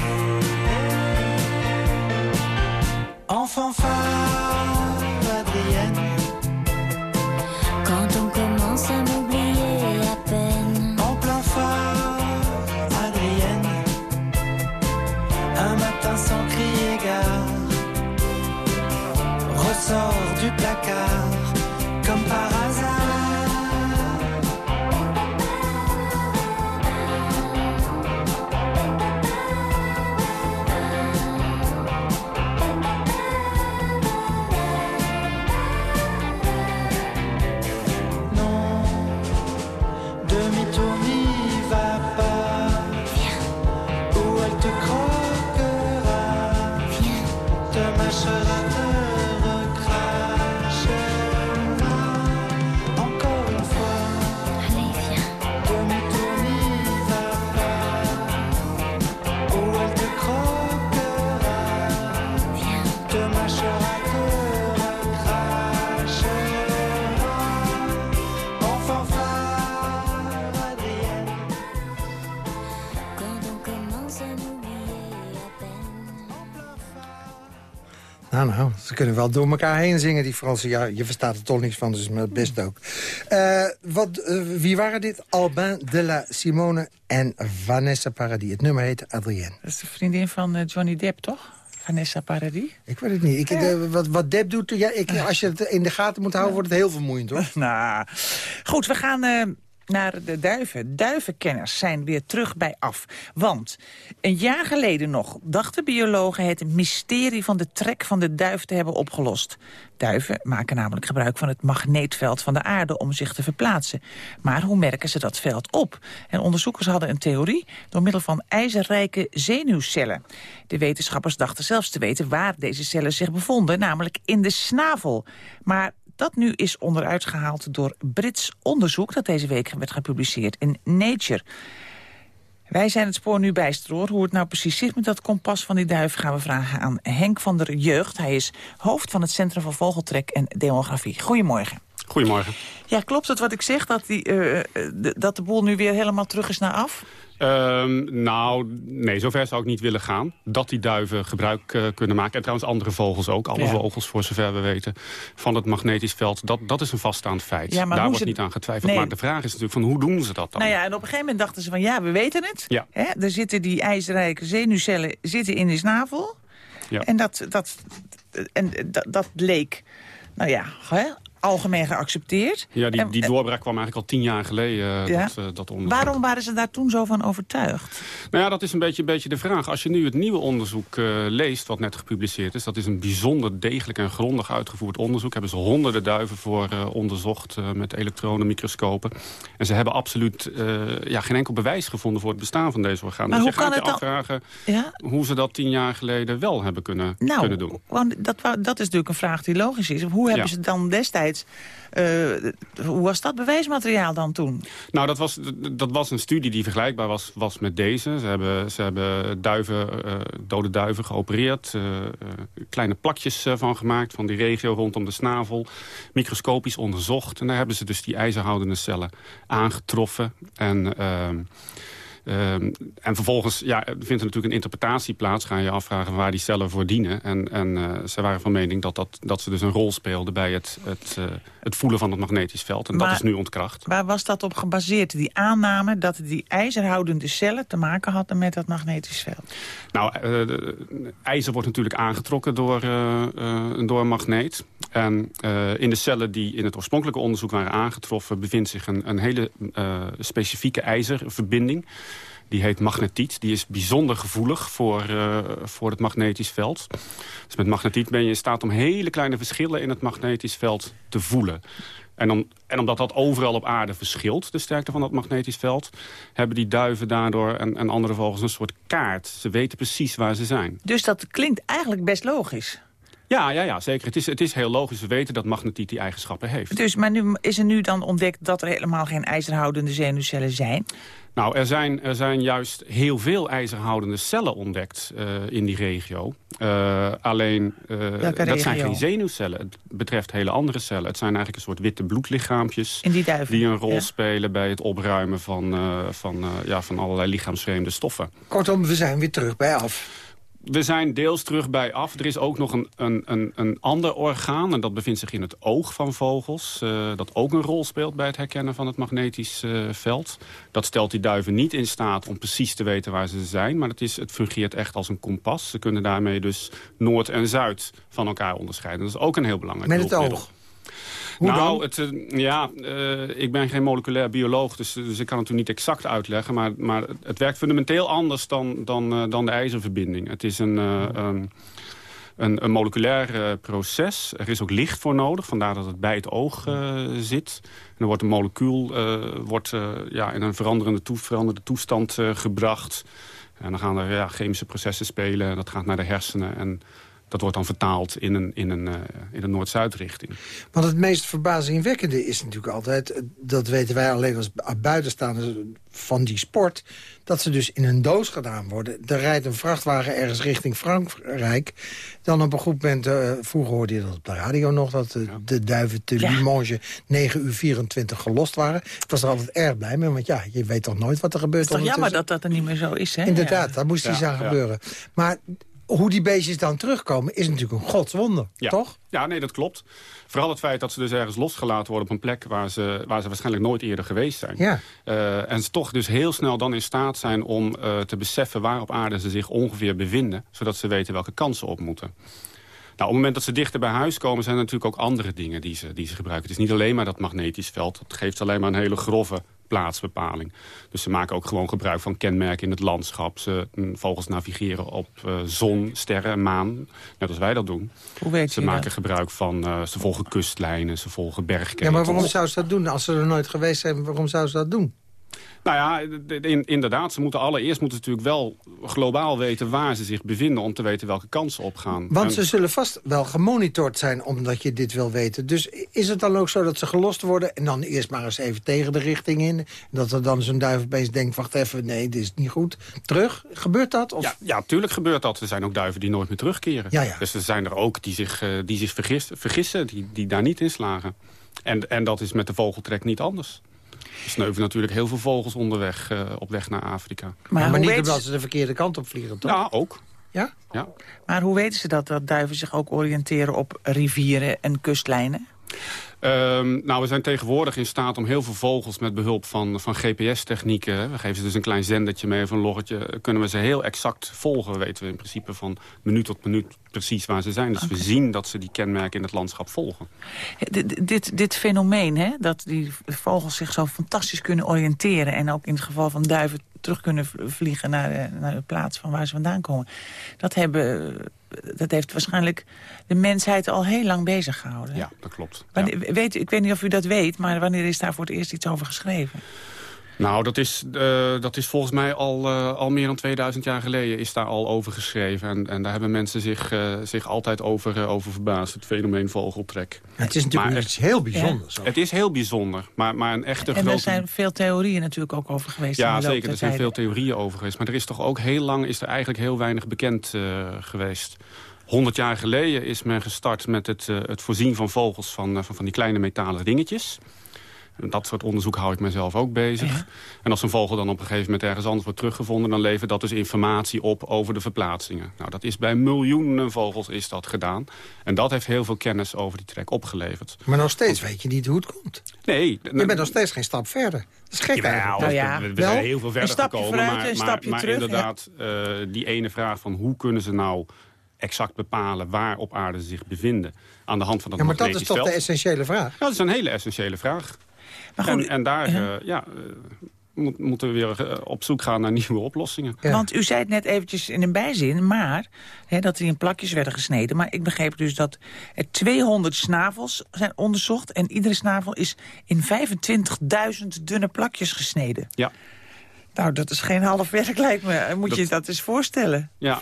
Nou, nou, ze kunnen wel door elkaar heen zingen, die Fransen. Ja, je verstaat er toch niks van, dus maar best ook. Eh, wat, eh, wie waren dit? Albin de la Simone en Vanessa Paradis. Het nummer heet Adrienne. Dat is de vriendin van eh, Johnny Depp, toch? Vanessa Paradis. Ik weet het niet. Ik, wat, wat Deb doet, ja, ik, als je het in de gaten moet houden, wordt het heel vermoeiend, hoor. nou, goed, we gaan naar de duiven. Duivenkenners zijn weer terug bij af. Want een jaar geleden nog dachten biologen het mysterie van de trek van de duif te hebben opgelost. Duiven maken namelijk gebruik van het magneetveld van de aarde om zich te verplaatsen. Maar hoe merken ze dat veld op? En onderzoekers hadden een theorie door middel van ijzerrijke zenuwcellen. De wetenschappers dachten zelfs te weten waar deze cellen zich bevonden, namelijk in de snavel. Maar dat nu is onderuit gehaald door Brits onderzoek... dat deze week werd gepubliceerd in Nature. Wij zijn het spoor nu bijster hoor. Hoe het nou precies zit met dat kompas van die duif... gaan we vragen aan Henk van der Jeugd. Hij is hoofd van het Centrum voor Vogeltrek en Demografie. Goedemorgen. Goedemorgen. Ja, klopt het wat ik zeg, dat, die, eh, de, dat de boel nu weer helemaal terug is naar af? Ehm, nou, nee, zover zou ik niet willen gaan. Dat die duiven gebruik eh, kunnen maken. En trouwens andere vogels ook. Alle Ja. vogels, voor zover we weten, van het magnetisch veld. Dat, dat is een vaststaand feit. Ja, Daar wordt ze- niet aan getwijfeld. Nee. Maar de vraag is natuurlijk van hoe doen ze dat dan? Nou ja, en op een gegeven moment dachten ze van ja, we weten het. Ja. Hè, er zitten die ijzerrijke zenuwcellen zitten in de snavel. Ja. En, dat, dat, en dat, dat leek, nou ja, hè, algemeen geaccepteerd. Ja, die, die doorbraak kwam eigenlijk al tien jaar geleden. eh, Ja. dat, eh, dat onderzoek. Waarom waren ze daar toen zo van overtuigd? Nou ja, dat is een beetje, een beetje de vraag. Als je nu het nieuwe onderzoek eh, leest, wat net gepubliceerd is... dat is een bijzonder degelijk en grondig uitgevoerd onderzoek. Hebben ze honderden duiven voor onderzocht eh, met elektronenmicroscopen. En ze hebben absoluut ja, geen enkel bewijs gevonden voor het bestaan van deze organen. Maar dus hoe je gaat kan je afvragen Ja? hoe ze dat tien jaar geleden wel hebben kunnen, Nou, kunnen doen. want dat, dat is natuurlijk een vraag die logisch is. Hoe hebben Ja. ze dan destijds... eh, hoe was dat bewijsmateriaal dan toen? Nou, dat was, dat was een studie die vergelijkbaar was, was met deze. Ze hebben, ze hebben duiven, eh, dode duiven geopereerd. eh, kleine plakjes van gemaakt van die regio rondom de snavel. Microscopisch onderzocht. En daar hebben ze dus die ijzerhoudende cellen aangetroffen. En... ehm, en vervolgens ja, vindt er natuurlijk een interpretatie plaats. Ga je je afvragen waar die cellen voor dienen. En, en eh, ze waren van mening dat, dat, dat ze dus een rol speelden... bij het, het, eh, het voelen van het magnetisch veld. En dat is nu ontkracht. Waar was dat op gebaseerd? Die aanname dat die ijzerhoudende cellen te maken hadden met dat magnetisch veld? Nou, eh, ijzer wordt natuurlijk aangetrokken door, eh, eh, door een magneet. En eh, in de cellen die in het oorspronkelijke onderzoek waren aangetroffen... bevindt zich een, een hele eh, specifieke ijzerverbinding. Die heet magnetiet. Die is bijzonder gevoelig voor, eh, voor het magnetisch veld. Dus met magnetiet ben je in staat om hele kleine verschillen... in het magnetisch veld te voelen. En, om, en omdat dat overal op aarde verschilt, de sterkte van dat magnetisch veld... hebben die duiven daardoor en, en andere vogels een soort kaart. Ze weten precies waar ze zijn. Dus dat klinkt eigenlijk best logisch. Ja, ja, ja zeker. Het is, het is heel logisch. We weten dat magnetiet die eigenschappen heeft. Dus, maar nu, is er nu dan ontdekt dat er helemaal geen ijzerhoudende zenuwcellen zijn? Nou, er zijn, er zijn juist heel veel ijzerhoudende cellen ontdekt uh, in die regio. Uh, alleen, uh, dat zijn geen zenuwcellen. Het betreft hele andere cellen. Het zijn eigenlijk een soort witte bloedlichaampjes... Die, die, een rol ja. spelen bij het opruimen van, van, ja, van allerlei lichaamsvreemde stoffen. Kortom, we zijn weer terug bij af we zijn deels terug bij af. Er is ook nog een, een, een, een ander orgaan, en dat bevindt zich in het oog van vogels... Uh, dat ook een rol speelt bij het herkennen van het magnetisch uh, veld. Dat stelt die duiven niet in staat om precies te weten waar ze zijn... maar het, is, het fungeert echt als een kompas. Ze kunnen daarmee dus Noord en Zuid van elkaar onderscheiden. Dat is ook een heel belangrijk Met het oog? Nou, het, uh, ja, uh, ik ben geen moleculair bioloog, dus, dus ik kan het u niet exact uitleggen. Maar, maar het werkt fundamenteel anders dan, dan, uh, dan de ijzerverbinding. Het is een, een, een, moleculair proces. Er is ook licht voor nodig, vandaar dat het bij het oog zit. En dan wordt een molecuul wordt, ja, in een veranderende, toe, veranderende toestand gebracht. En dan gaan er chemische processen spelen. Dat gaat naar de hersenen en dat wordt dan vertaald in een, in een, uh, in een Noord-Zuid-richting. Want het meest verbazingwekkende is natuurlijk altijd... Eh, dat weten wij alleen als buitenstaanders van die sport... dat ze dus in een doos gedaan worden. Er rijdt een vrachtwagen ergens richting Frankrijk. Dan op een goed moment... Uh, vroeger hoorde je dat op de radio nog... dat ja. de duiven te ja. Limoges 9 uur 24 gelost waren. Ik was er altijd erg blij mee, want ja, je weet toch nooit wat er gebeurt. Het is toch jammer dat dat er niet meer zo is, hè? Inderdaad, daar moest iets aan gebeuren. Maar hoe die beestjes dan terugkomen is natuurlijk een godswonder, ja. toch? Ja, nee, dat klopt. Vooral het feit dat ze dus ergens losgelaten worden op een plek... waar ze, waar ze waarschijnlijk nooit eerder geweest zijn. Ja. Uh, en ze toch dus heel snel dan in staat zijn om uh, te beseffen... waar op aarde ze zich ongeveer bevinden... zodat ze weten welke kansen op moeten. Nou, op het moment dat ze dichter bij huis komen... zijn er natuurlijk ook andere dingen die ze, die ze gebruiken. Het is niet alleen maar dat magnetisch veld. Dat geeft alleen maar een hele grove plaatsbepaling. Dus ze maken ook gewoon gebruik van kenmerken in het landschap. Ze vogels navigeren op uh, zon, sterren en maan, net als wij dat doen. Hoe weet ze maken dat? gebruik van, uh, ze volgen kustlijnen, ze volgen bergketens. Ja, maar waarom zou ze dat doen? Als ze er nooit geweest zijn, waarom zou ze dat doen? Nou ja, in, inderdaad. Ze moeten allereerst moeten natuurlijk wel globaal weten waar ze zich bevinden... om te weten welke kansen opgaan. Want en... ze zullen vast wel gemonitord zijn omdat je dit wil weten. Dus is het dan ook zo dat ze gelost worden... en dan eerst maar eens even tegen de richting in... dat er dan zo'n duif opeens denkt, wacht even, nee, dit is niet goed. Terug? Gebeurt dat? Of? Ja, ja, tuurlijk gebeurt dat. Er zijn ook duiven die nooit meer terugkeren. Ja, ja. Dus er zijn er ook die zich, uh, die zich vergis, vergissen, die, die daar niet in slagen. En, en dat is met de vogeltrek niet anders. Er sneuven natuurlijk heel veel vogels onderweg uh, op weg naar Afrika. Maar, ja, maar niet omdat ze de verkeerde kant op vliegen, toch? Ja, ook. Ja? ja? Maar hoe weten ze dat, dat duiven zich ook oriënteren op rivieren en kustlijnen? Um, nou, we zijn tegenwoordig in staat om heel veel vogels met behulp van, van GPS-technieken... we geven ze dus een klein zendertje mee of een loggetje... kunnen we ze heel exact volgen. We weten we in principe van minuut tot minuut precies waar ze zijn. Dus okay. we zien dat ze die kenmerken in het landschap volgen. Dit, dit, dit fenomeen, hè, dat die vogels zich zo fantastisch kunnen oriënteren... en ook in het geval van duiven terug kunnen vliegen naar de, naar de plaats van waar ze vandaan komen... dat hebben dat heeft waarschijnlijk de mensheid al heel lang bezig gehouden. Ja, dat klopt. Wanneer, ja. weet, ik weet niet of u dat weet, maar wanneer is daar voor het eerst iets over geschreven? Nou, dat is, uh, dat is volgens mij al, uh, al meer dan 2000 jaar geleden is daar al over geschreven. En, en daar hebben mensen zich, uh, zich altijd over, over verbaasd, het fenomeen vogeltrek. Ja, het is natuurlijk maar iets heel bijzonders. Ja. Het is heel bijzonder, maar, maar een echte en grote... er zijn veel theorieën natuurlijk ook over geweest. Ja, zeker, er zijn veel theorieën over geweest. Maar er is toch ook heel lang is er eigenlijk heel weinig bekend geweest. 100 jaar geleden is men gestart met het, uh, het voorzien van vogels van, uh, van, van die kleine metalen ringetjes. En dat soort onderzoek hou ik mezelf ook bezig. Ja. En als een vogel dan op een gegeven moment ergens anders wordt teruggevonden... dan levert dat dus informatie op over de verplaatsingen. Nou, dat is bij miljoenen vogels is dat gedaan. En dat heeft heel veel kennis over die trek opgeleverd. Maar nog steeds weet je niet hoe het komt. Nee. Je bent nog steeds geen stap verder. Dat is gek ja, eigenlijk. Nou ja, we, we zijn heel veel verder gekomen. Vooruit, maar, een stapje maar, terug, maar inderdaad, ja. uh, die ene vraag van hoe kunnen ze nou exact bepalen waar op aarde ze zich bevinden. Aan de hand van dat ja, maar dat is toch veld. de essentiële vraag? Ja, dat is een hele essentiële vraag. Maar goed, en, en daar ja. Uh, ja, uh, moet, moeten we weer uh, op zoek gaan naar nieuwe oplossingen. Ja. Want u zei het net eventjes in een bijzin, maar hè, dat die in plakjes werden gesneden. Maar ik begreep dus dat er 200 snavels zijn onderzocht... en iedere snavel is in 25.000 dunne plakjes gesneden. Ja. Nou, dat is geen half werk, lijkt me. Moet je dat eens voorstellen. Ja.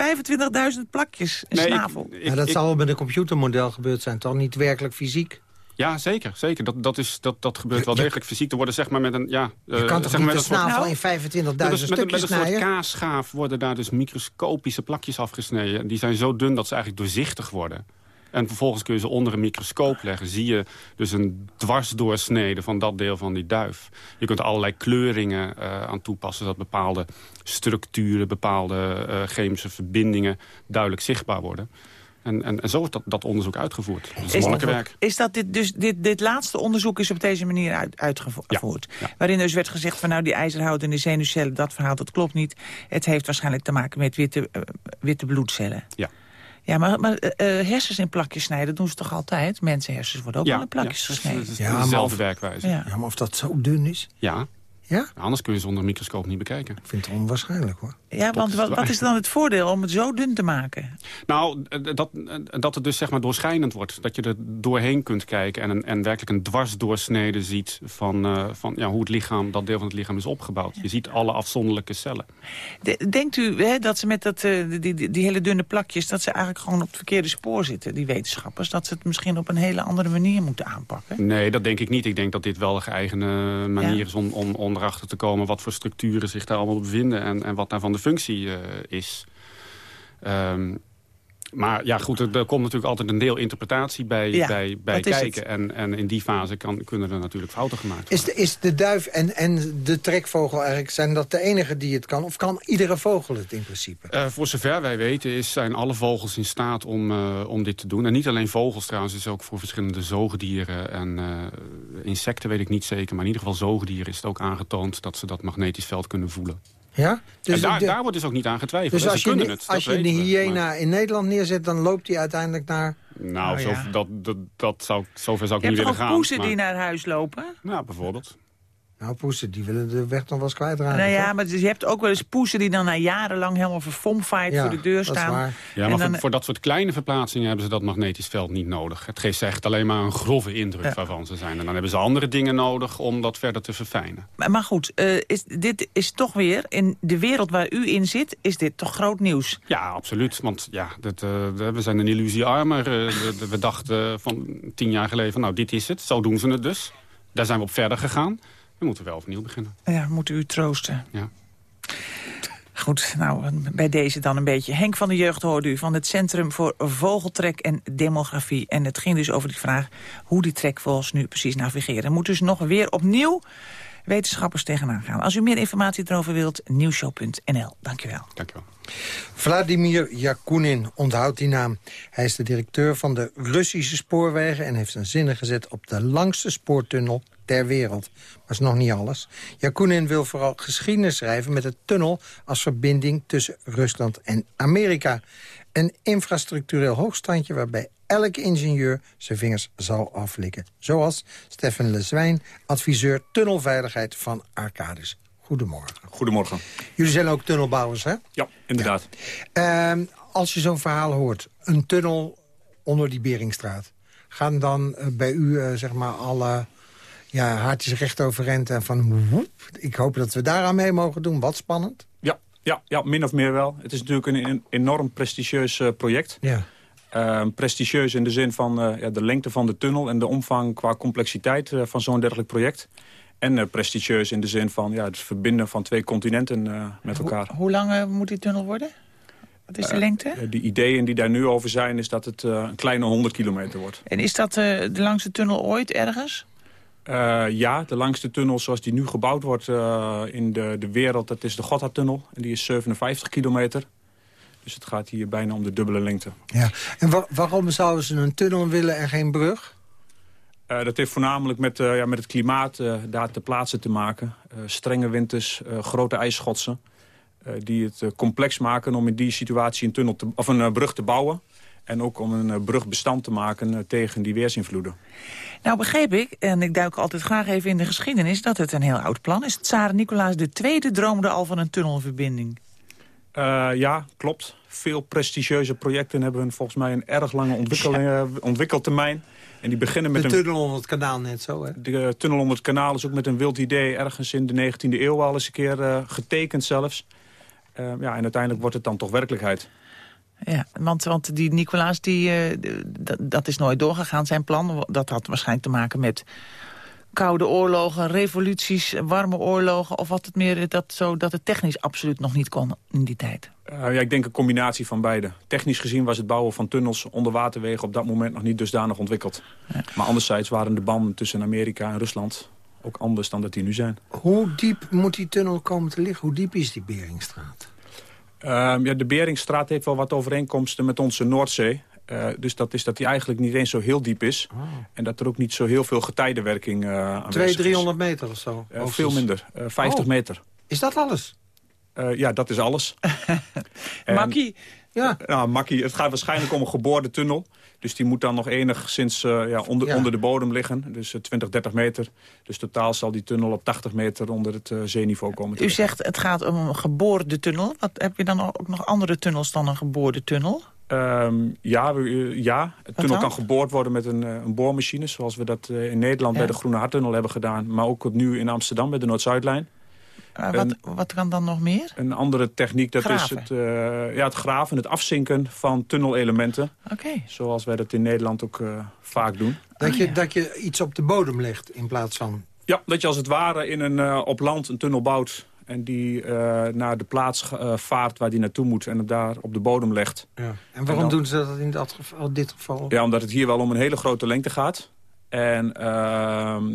25.000 plakjes, een Nee, ik- snavel. Ja, dat zal wel met een computermodel gebeurd zijn, toch? Niet werkelijk fysiek. Ja, zeker. zeker. Dat, dat, is, dat, dat gebeurt wel Je- degelijk fysiek. Er worden zeg maar met een... Ja, Je eh, kan toch zeg niet maar met een snavel in 25.000 Ja, dus met, een- stukjes met een soort snijden? kaasschaaf worden daar dus microscopische plakjes afgesneden. En die zijn zo dun dat ze eigenlijk doorzichtig worden. En vervolgens kun je ze onder een microscoop leggen. Zie je dus een dwarsdoorsnede van dat deel van die duif. Je kunt er allerlei kleuringen eh, aan toepassen... dat bepaalde structuren, bepaalde eh, chemische verbindingen... duidelijk zichtbaar worden. En, en, en zo wordt dat, dat onderzoek uitgevoerd. Dat is Is, monniken werk. is dat dit, dus dit, dit laatste onderzoek is op deze manier uit, uitgevoerd? Waarin dus werd gezegd van nou die ijzerhout en die zenuwcellen, dat verhaal dat klopt niet. Het heeft waarschijnlijk te maken met witte, eh, witte bloedcellen. Ja. Ja, maar, maar eh, eh, hersens in plakjes snijden doen ze toch altijd? Mensenhersens worden ook Ja, wel in plakjes ja, dat is- gesneden. dat is Ja, dezelfde maar of- werkwijze. Ja. Ja, maar of dat zo dun is? Ja. Ja? Anders kun je ze onder een microscoop niet bekijken. Ik vind het onwaarschijnlijk, hoor. Ja, want is wat, wat is dan het voordeel om het zo dun te maken? Nou, dat, eh, dat het dus zeg maar doorschijnend wordt. Dat je er doorheen kunt kijken en, een, en werkelijk een dwarsdoorsnede ziet... van, eh, van ja, hoe het lichaam, dat deel van het lichaam is opgebouwd. Je ziet alle afzonderlijke cellen. De- denkt u hè, dat ze met dat, eh, die, die, die hele dunne plakjes... dat ze eigenlijk gewoon op het verkeerde spoor zitten, die wetenschappers? Dat ze het misschien op een hele andere manier moeten aanpakken? Nee, dat denk ik niet. Ik denk dat dit wel een geëigende manier Ja. is om, om, om erachter te komen... wat voor structuren zich daar allemaal bevinden en, en wat daarvan de functie eh, is. Ehm, maar ja, goed, er, er komt natuurlijk altijd een deel interpretatie bij, Ja, bij, bij kijken. En, en in die fase kan, kunnen er natuurlijk fouten gemaakt worden. Is de, is de duif en, en de trekvogel eigenlijk, zijn dat de enige die het kan? Of kan iedere vogel het in principe? Eh, voor zover wij weten is, zijn alle vogels in staat om, eh, om dit te doen. En niet alleen vogels trouwens, is ook voor verschillende zoogdieren en eh, insecten weet ik niet zeker. Maar in ieder geval zoogdieren is het ook aangetoond dat ze dat magnetisch veld kunnen voelen. Ja? en daar, de- daar wordt dus ook niet aan getwijfeld. dus als ze je, kunnen het, als je een we. hyena in Nederland neerzet, dan loopt die uiteindelijk naar... Nou, Oh, zo, ja. dat, dat, dat zou, zover zou ik Je niet hebt willen toch ook gaan. poezen maar- die naar huis lopen? Nou, bijvoorbeeld. Nou, poesen, die willen de weg nog wel eens kwijtraken. Nou ja, toch? maar je hebt ook wel eens poezen die dan na jarenlang helemaal verfomfaaid Ja, voor de deur dat is staan. waar. Ja, En maar dan- voor, voor dat soort kleine verplaatsingen hebben ze dat magnetisch veld niet nodig. Het geeft ze echt alleen maar een grove indruk Ja. waarvan ze zijn. En dan hebben ze andere dingen nodig om dat verder te verfijnen. Maar, maar goed, eh, is, dit is toch weer, in de wereld waar u in zit, is dit toch groot nieuws? Ja, absoluut. Want ja, dat, eh, we zijn een illusie armer. Eh, we, we dachten van tien jaar geleden van nou, dit is het. Zo doen ze het dus. Daar zijn we op verder gegaan. We moeten wel opnieuw beginnen. Ja, moet u troosten. Ja. Goed, nou, bij deze dan een beetje. Henk van de Jeugd hoorde u van het Centrum voor Vogeltrek en Demografie. En het ging dus over die vraag hoe die trekvogels nu precies navigeren. Moet dus nog weer opnieuw wetenschappers tegenaan gaan. Als u meer informatie erover wilt, nieuwshow.nl. Dank u wel. Dank u wel. Vladimir Yakunin, onthoud die naam. Hij is de directeur van de Russische spoorwegen... en heeft zijn zinnen gezet op de langste spoortunnel ter wereld. Maar is nog niet alles. Yakunin wil vooral geschiedenis schrijven met de tunnel... als verbinding tussen Rusland en Amerika. Een infrastructureel hoogstandje waarbij elke ingenieur zijn vingers zal aflikken. Zoals Stefan Lezwijn, adviseur tunnelveiligheid van Arcadis. Goedemorgen. Goedemorgen. Jullie zijn ook tunnelbouwers, hè? Ja, inderdaad. Ehm, als je zo'n verhaal hoort, een tunnel onder die Beringstraat... gaan dan eh, bij u eh, zeg maar alle ja, haartjes recht overeind en van... Woep, ik hoop dat we daaraan mee mogen doen. Wat spannend. Ja, ja, ja, min of meer wel. Het is natuurlijk een, een enorm prestigieus eh, project. Ja. Ehm, prestigieus in de zin van eh, ja, de lengte van de tunnel... en de omvang qua complexiteit eh, van zo'n dergelijk project. En prestigieus in de zin van ja, het verbinden van twee continenten met elkaar. Hoe lang moet die tunnel worden? Wat is de lengte? de ideeën die daar nu over zijn... is dat het een kleine 100 kilometer wordt. En is dat de langste tunnel ooit ergens? Eh, ja, de langste tunnel zoals die nu gebouwd wordt eh, in de, de wereld... dat is de Gotthardtunnel. En die is 57 kilometer. Dus het gaat hier bijna om de dubbele lengte. Ja. En wa- waarom zouden ze een tunnel willen en geen brug? Eh, dat heeft voornamelijk met, ja, met het klimaat daar te plaatsen te maken. Strenge winters, grote ijsschotsen. die het complex maken om in die situatie een, tunnel te, of een brug te bouwen. En ook om een eh, brug bestand te maken eh, tegen die weersinvloeden. Nou begreep ik, en ik duik altijd graag even in de geschiedenis... dat het een heel oud plan is. Tsaar Nicolaas II droomde al van een tunnelverbinding. Eh, ja, klopt. Veel prestigieuze projecten hebben volgens mij een erg lange ontwikkeling, eh, ontwikkeltermijn. En die beginnen met de een... tunnel onder het kanaal net zo, hè? De uh, tunnel onder het kanaal is ook met een wild idee... ergens in de 19e eeuw al eens een keer uh, getekend zelfs. Uh, ja, en uiteindelijk wordt het dan toch werkelijkheid. Ja, want, want die Nicolaas, die, dat is nooit doorgegaan, zijn plan. Dat had waarschijnlijk te maken met koude oorlogen, revoluties, warme oorlogen... of wat het meer dat, zo, dat het technisch absoluut nog niet kon in die tijd? Uh, ja, ik denk een combinatie van beide. Technisch gezien was het bouwen van tunnels, onderwaterwegen... op dat moment nog niet dusdanig ontwikkeld. Ja. Maar anderzijds waren de banden tussen Amerika en Rusland ook anders dan dat die nu zijn. Hoe diep moet die tunnel komen te liggen? Hoe diep is die Beringstraat? Uh, ja, de Beringstraat heeft wel wat overeenkomsten met onze Noordzee. Uh, dus dat is dat die eigenlijk niet eens zo heel diep is. Oh. En dat er ook niet zo heel veel getijdenwerking uh, aanwezig 200, 300 meter of zo? Uh, veel minder, 50 oh. meter. Is dat alles? ja, dat is alles. Makkie? Ja. Nou, makkie. Het gaat waarschijnlijk om een geboorde tunnel. Dus die moet dan nog enigszins ja, onder, ja. onder de bodem liggen. Dus 20, 30 meter. Dus totaal zal die tunnel op 80 meter onder het zeeniveau komen. U zegt het gaat om een geboorde tunnel. Wat, heb je dan ook nog andere tunnels dan een geboorde tunnel? Um, ja, uh, ja, het tunnel kan geboord worden met een, uh, een boormachine... zoals we dat uh, in Nederland ja. bij de Groene Harttunnel hebben gedaan... maar ook nu in Amsterdam bij de Noord-Zuidlijn. Wat, wat kan dan nog meer? Een andere techniek, dat graven. is het, ja, het graven, het afzinken van tunnelelementen. Okay. Zoals wij dat in Nederland ook vaak doen. Dat, oh, je, ja. dat je iets op de bodem legt in plaats van... Ja, dat je als het ware in een, op land een tunnel bouwt... En die uh, naar de plaats uh, vaart waar die naartoe moet en het daar op de bodem legt. Ja. En waarom en dan, doen ze dat in dat geval, dit geval? Ja, omdat het hier wel om een hele grote lengte gaat. En uh,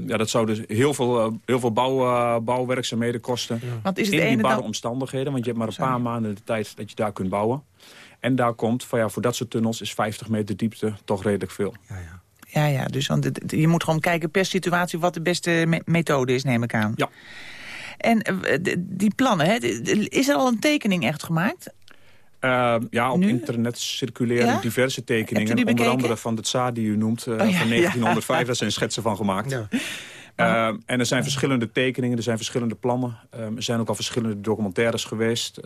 ja, dat zou dus heel veel, heel veel bouw, bouwwerkzaamheden kosten. Ja. Want is het in die barre dan... omstandigheden. Want je hebt maar een paar maanden de tijd dat je daar kunt bouwen. En daar komt, van, ja, voor dat soort tunnels is 50 meter diepte toch redelijk veel. Ja, ja. Ja, ja, dus want je moet gewoon kijken per situatie wat de beste me methode is, neem ik aan. Ja. En die plannen, hè, is er al een tekening echt gemaakt? Uh, ja, op nu? internet circuleren ja? diverse tekeningen. Onder bekeken? andere van de Tsaar die u noemt, uh, oh, ja, van 1905. Ja. Daar zijn schetsen van gemaakt. Ja. Uh, en er zijn verschillende tekeningen, er zijn verschillende plannen. er zijn ook al verschillende documentaires geweest.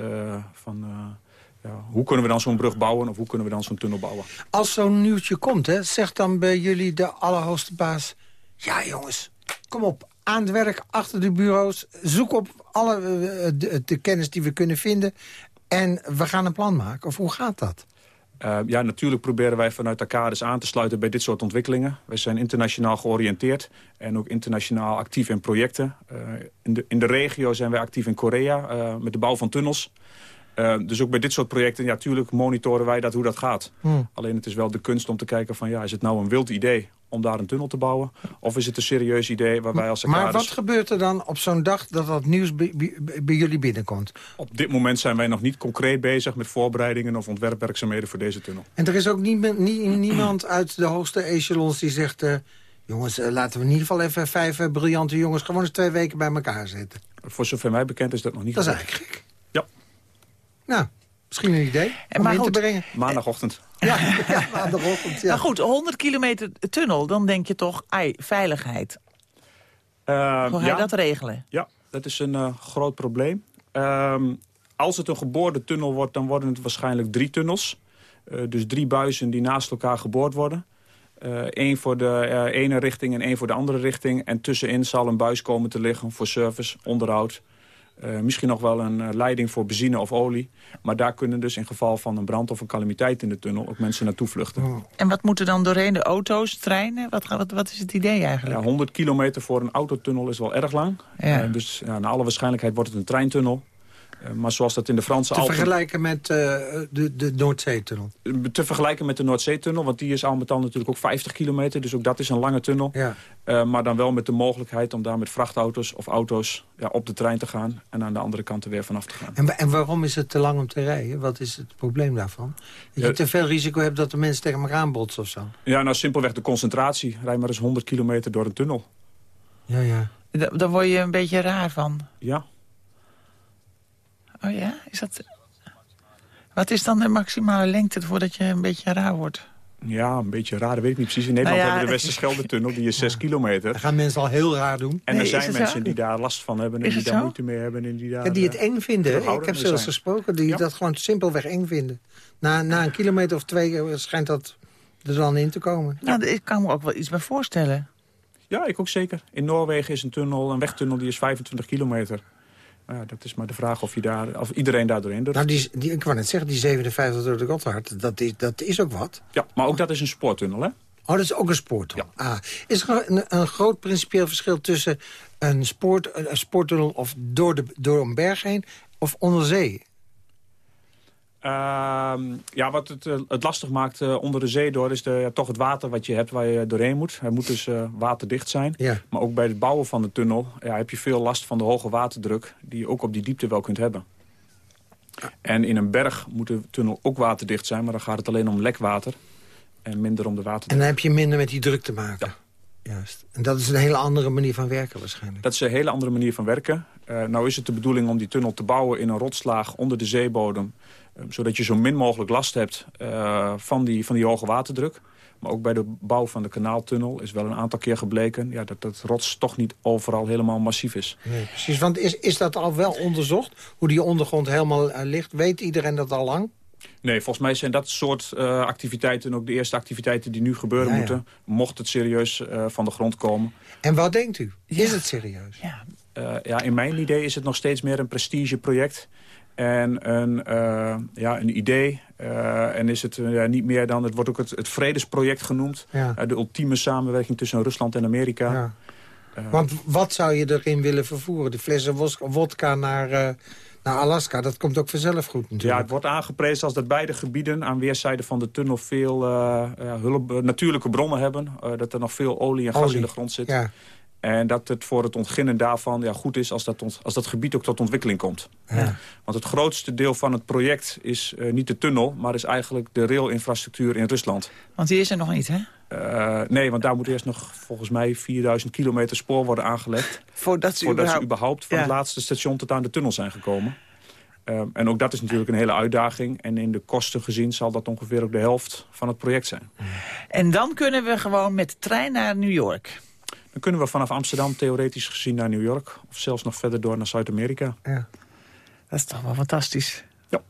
van, hoe kunnen we dan zo'n brug bouwen of hoe kunnen we dan zo'n tunnel bouwen? Als zo'n nieuwtje komt, hè, zegt dan bij jullie de allerhoogste baas... ja jongens, kom op, aan het werk, achter de bureaus. Zoek op alle de, de, kennis die we kunnen vinden. En we gaan een plan maken. Of hoe gaat dat? Uh, ja, natuurlijk proberen wij vanuit Arcades aan te sluiten bij dit soort ontwikkelingen. Wij zijn internationaal georiënteerd en ook internationaal actief in projecten. Uh, in, de, in de regio zijn wij actief in Korea uh, met de bouw van tunnels. Uh, dus ook bij dit soort projecten, ja, natuurlijk monitoren wij dat, hoe dat gaat. Hmm. Alleen het is wel de kunst om te kijken van, ja, is het nou een wild idee om daar een tunnel te bouwen? Of is het een serieus idee waar wij als Maar wat gebeurt er dan op zo'n dag dat dat nieuws bij, bij, bij, jullie binnenkomt? Op dit moment zijn wij nog niet concreet bezig met voorbereidingen of ontwerpwerkzaamheden voor deze tunnel. En er is ook nie, nie, niemand uit de hoogste echelons die zegt... Uh, jongens, uh, laten we in ieder geval even vijf uh, briljante jongens... gewoon eens twee weken bij elkaar zetten. Voor zover mij bekend is dat nog niet Dat is eigenlijk gek. Nou, misschien een idee en om in goed, te brengen. Maandagochtend. Ja, ja maandagochtend, ja. Maar goed, 100 kilometer tunnel, dan denk je toch, ai, veiligheid. Uh, Hoe ga je ja, dat regelen? Ja, dat is een uh, groot probleem. Uh, als het een geboorde tunnel wordt, dan worden het waarschijnlijk drie tunnels. Uh, dus drie buizen die naast elkaar geboord worden. Eén voor de ene richting en één voor de andere richting. En tussenin zal een buis komen te liggen voor service, onderhoud... Uh, misschien nog wel een uh, leiding voor benzine of olie. Maar daar kunnen dus in geval van een brand of een calamiteit in de tunnel... ook mensen naartoe vluchten. Oh. En wat moeten dan doorheen de auto's, treinen? Wat, wat, wat is het idee eigenlijk? Ja, 100 kilometer voor een autotunnel is wel erg lang. Ja. Uh, dus ja, naar alle waarschijnlijkheid wordt het een treintunnel. Uh, maar zoals dat in de Franse Te Alpen... vergelijken met uh, de, de Noordzeetunnel? Te vergelijken met de Noordzeetunnel, want die is al met al natuurlijk ook 50 kilometer. Dus ook dat is een lange tunnel. Ja. Uh, maar dan wel met de mogelijkheid om daar met vrachtauto's of auto's ja, op de trein te gaan... en aan de andere kant er weer vanaf te gaan. En, en waarom is het te lang om te rijden? Wat is het probleem daarvan? Dat je te veel risico hebt dat de mensen tegen elkaar aanbotsen of zo? Ja, nou simpelweg de concentratie. Rij maar eens 100 kilometer door een tunnel. Ja, ja. Daar word je een beetje raar van. Ja. Oh ja? Is dat... Wat is dan de maximale lengte voordat je een beetje raar wordt? Ja, een beetje raar, dat weet ik niet precies. In Nederland nou ja, hebben we de Westerschelde-tunnel, die is 6 ja. kilometer. Dat gaan mensen al heel raar doen. En nee, er zijn mensen zo? die daar last van hebben en is die daar zo? moeite mee hebben. En die, daar, ja, die het eng vinden. Ik heb zelfs gesproken die ja. dat gewoon simpelweg eng vinden. Na, na een kilometer of twee schijnt dat er dan in te komen. Nou, ik kan me ook wel iets bij voorstellen. Ja, ik ook zeker. In Noorwegen is een tunnel, een wegtunnel, die is 25 kilometer. Nou ja, dat is maar de vraag of, je daar, of iedereen daar doorheen durft. Nou, die, die, ik wou net zeggen, die 57 door de Gotthard, dat is, dat is ook wat. Ja, maar ook dat is een spoortunnel, hè? Oh, dat is ook een spoortunnel. Ah, is er een, een, groot principieel verschil tussen een, spoort, een spoortunnel of door, de, door een berg heen of onder zee? Uh, ja, wat het, uh, het lastig maakt uh, onder de zee door... is de, ja, toch het water wat je hebt waar je doorheen moet. Hij moet dus uh, waterdicht zijn. Ja. Maar ook bij het bouwen van de tunnel ja, heb je veel last van de hoge waterdruk... die je ook op die diepte wel kunt hebben. En in een berg moet de tunnel ook waterdicht zijn... maar dan gaat het alleen om lekwater en minder om de waterdruk. En dan heb je minder met die druk te maken. Ja. Juist. En dat is een hele andere manier van werken waarschijnlijk. Dat is een hele andere manier van werken. Uh, nou is het de bedoeling om die tunnel te bouwen in een rotslaag onder de zeebodem. Uh, zodat je zo min mogelijk last hebt uh, van, die, van die hoge waterdruk. Maar ook bij de bouw van de kanaaltunnel is wel een aantal keer gebleken... Ja, dat het rots toch niet overal helemaal massief is. Nee, precies, want is, is dat al wel onderzocht? Hoe die ondergrond helemaal ligt? Weet iedereen dat al lang? Nee, volgens mij zijn dat soort uh, activiteiten... ook de eerste activiteiten die nu gebeuren ja, ja. moeten... mocht het serieus uh, van de grond komen. En wat denkt u? Is het serieus? Ja. Uh, ja, in mijn idee is het nog steeds meer een prestigeproject... en een, ja, een idee. en is het niet meer dan... het wordt ook het, het vredesproject genoemd. de ultieme samenwerking tussen Rusland en Amerika. Want wat zou je erin willen vervoeren? De flessen wodka naar... Nou, Alaska, dat komt ook vanzelf goed natuurlijk. Ja, het wordt aangeprezen als dat beide gebieden aan weerszijden van de tunnel veel ja, hulp, natuurlijke bronnen hebben. Dat er nog veel olie en gas olie. in de grond zit. Ja. En dat het voor het ontginnen daarvan ja, goed is als dat, als dat gebied ook tot ontwikkeling komt. Ja. Want het grootste deel van het project is uh, niet de tunnel... maar is eigenlijk de railinfrastructuur in Rusland. Want die is er nog niet, hè? Uh, nee, want daar moet eerst nog volgens mij 4000 kilometer spoor worden aangelegd. Voordat ze voordat überhaupt, ze überhaupt van ja. het laatste station tot aan de tunnel zijn gekomen. Uh, en ook dat is natuurlijk een hele uitdaging. En in de kosten gezien zal dat ongeveer ook de helft van het project zijn. En dan kunnen we gewoon met de trein naar New York. Dan kunnen we vanaf Amsterdam theoretisch gezien naar New York. Of zelfs nog verder door naar Zuid-Amerika. Ja. Dat is toch wel fantastisch. Ja.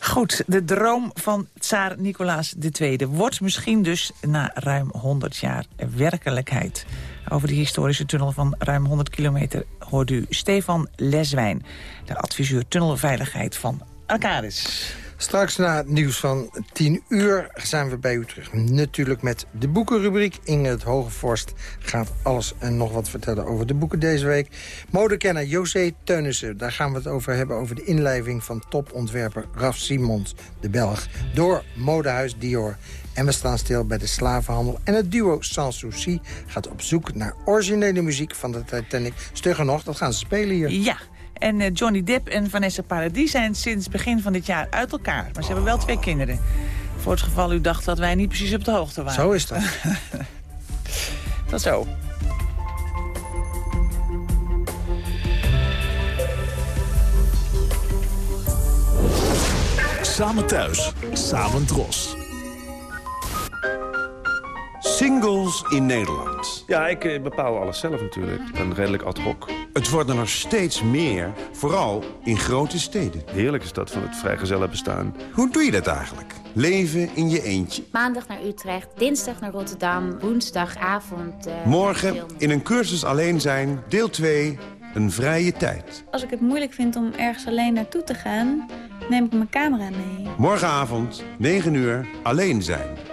Goed, de droom van tsaar Nicolaas II wordt misschien dus na ruim 100 jaar werkelijkheid. Over de historische tunnel van ruim 100 kilometer hoort u Stefan Leswijn, de adviseur tunnelveiligheid van Arcadis. Straks na het nieuws van 10 uur zijn we bij u terug. Natuurlijk met de boekenrubriek. Inge het Hogevorst gaat alles en nog wat vertellen over de boeken deze week. Modekenner José Teunissen. Daar gaan we het over hebben. Over de inlijving van topontwerper Raf Simons, de Belg. Door modehuis Dior. En we staan stil bij de slavenhandel. En het duo Sans Souci gaat op zoek naar originele muziek van de Titanic. Stugger nog, dat gaan ze spelen hier. Ja, en uh, Johnny Depp en Vanessa Paradis zijn sinds begin van dit jaar uit elkaar. Maar ze hebben wel twee kinderen. Voor het geval u dacht dat wij niet precies op de hoogte waren. Zo is dat. Tot zo. Samen thuis, samen dros. Singles in Nederland. Ja, ik eh, bepaal alles zelf natuurlijk. Ik ben redelijk ad hoc. Het worden er steeds meer, vooral in grote steden. Heerlijk is dat van het vrijgezellen bestaan. Hoe doe je dat eigenlijk? Leven in je eentje. Maandag naar Utrecht, dinsdag naar Rotterdam, woensdagavond... Uh, Morgen in een cursus alleen zijn, deel 2, een vrije tijd. Als ik het moeilijk vind om ergens alleen naartoe te gaan, neem ik mijn camera mee. Morgenavond, 9 uur, alleen zijn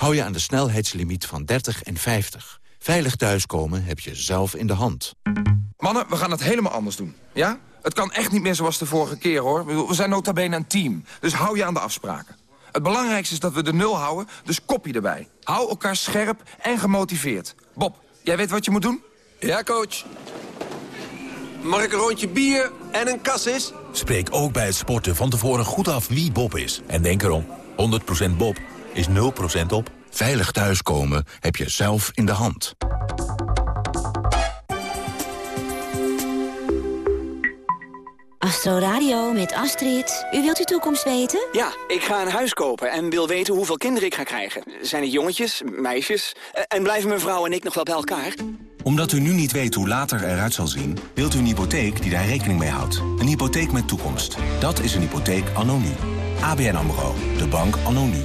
Hou je aan de snelheidslimiet van 30 en 50. Veilig thuiskomen heb je zelf in de hand. Mannen, we gaan het helemaal anders doen. Ja? Het kan echt niet meer zoals de vorige keer, hoor. We zijn nota bene een team. Dus hou je aan de afspraken. Het belangrijkste is dat we de nul houden, dus kopje erbij. Hou elkaar scherp en gemotiveerd. Bob, jij weet wat je moet doen? Ja, coach. Mag ik een rondje bier en een kassis? Spreek ook bij het sporten van tevoren goed af wie Bob is. En denk erom, 100% Bob is 0% op. Veilig thuiskomen heb je zelf in de hand. Astro Radio met Astrid. U wilt uw toekomst weten? Ja, ik ga een huis kopen en wil weten hoeveel kinderen ik ga krijgen. Zijn het jongetjes, meisjes? Eh, En blijven mijn vrouw en ik nog wel bij elkaar? Omdat u nu niet weet hoe later eruit zal zien... wilt u een hypotheek die daar rekening mee houdt. Een hypotheek met toekomst. Dat is een hypotheek anno nu. ABN AMRO. De bank anno nu.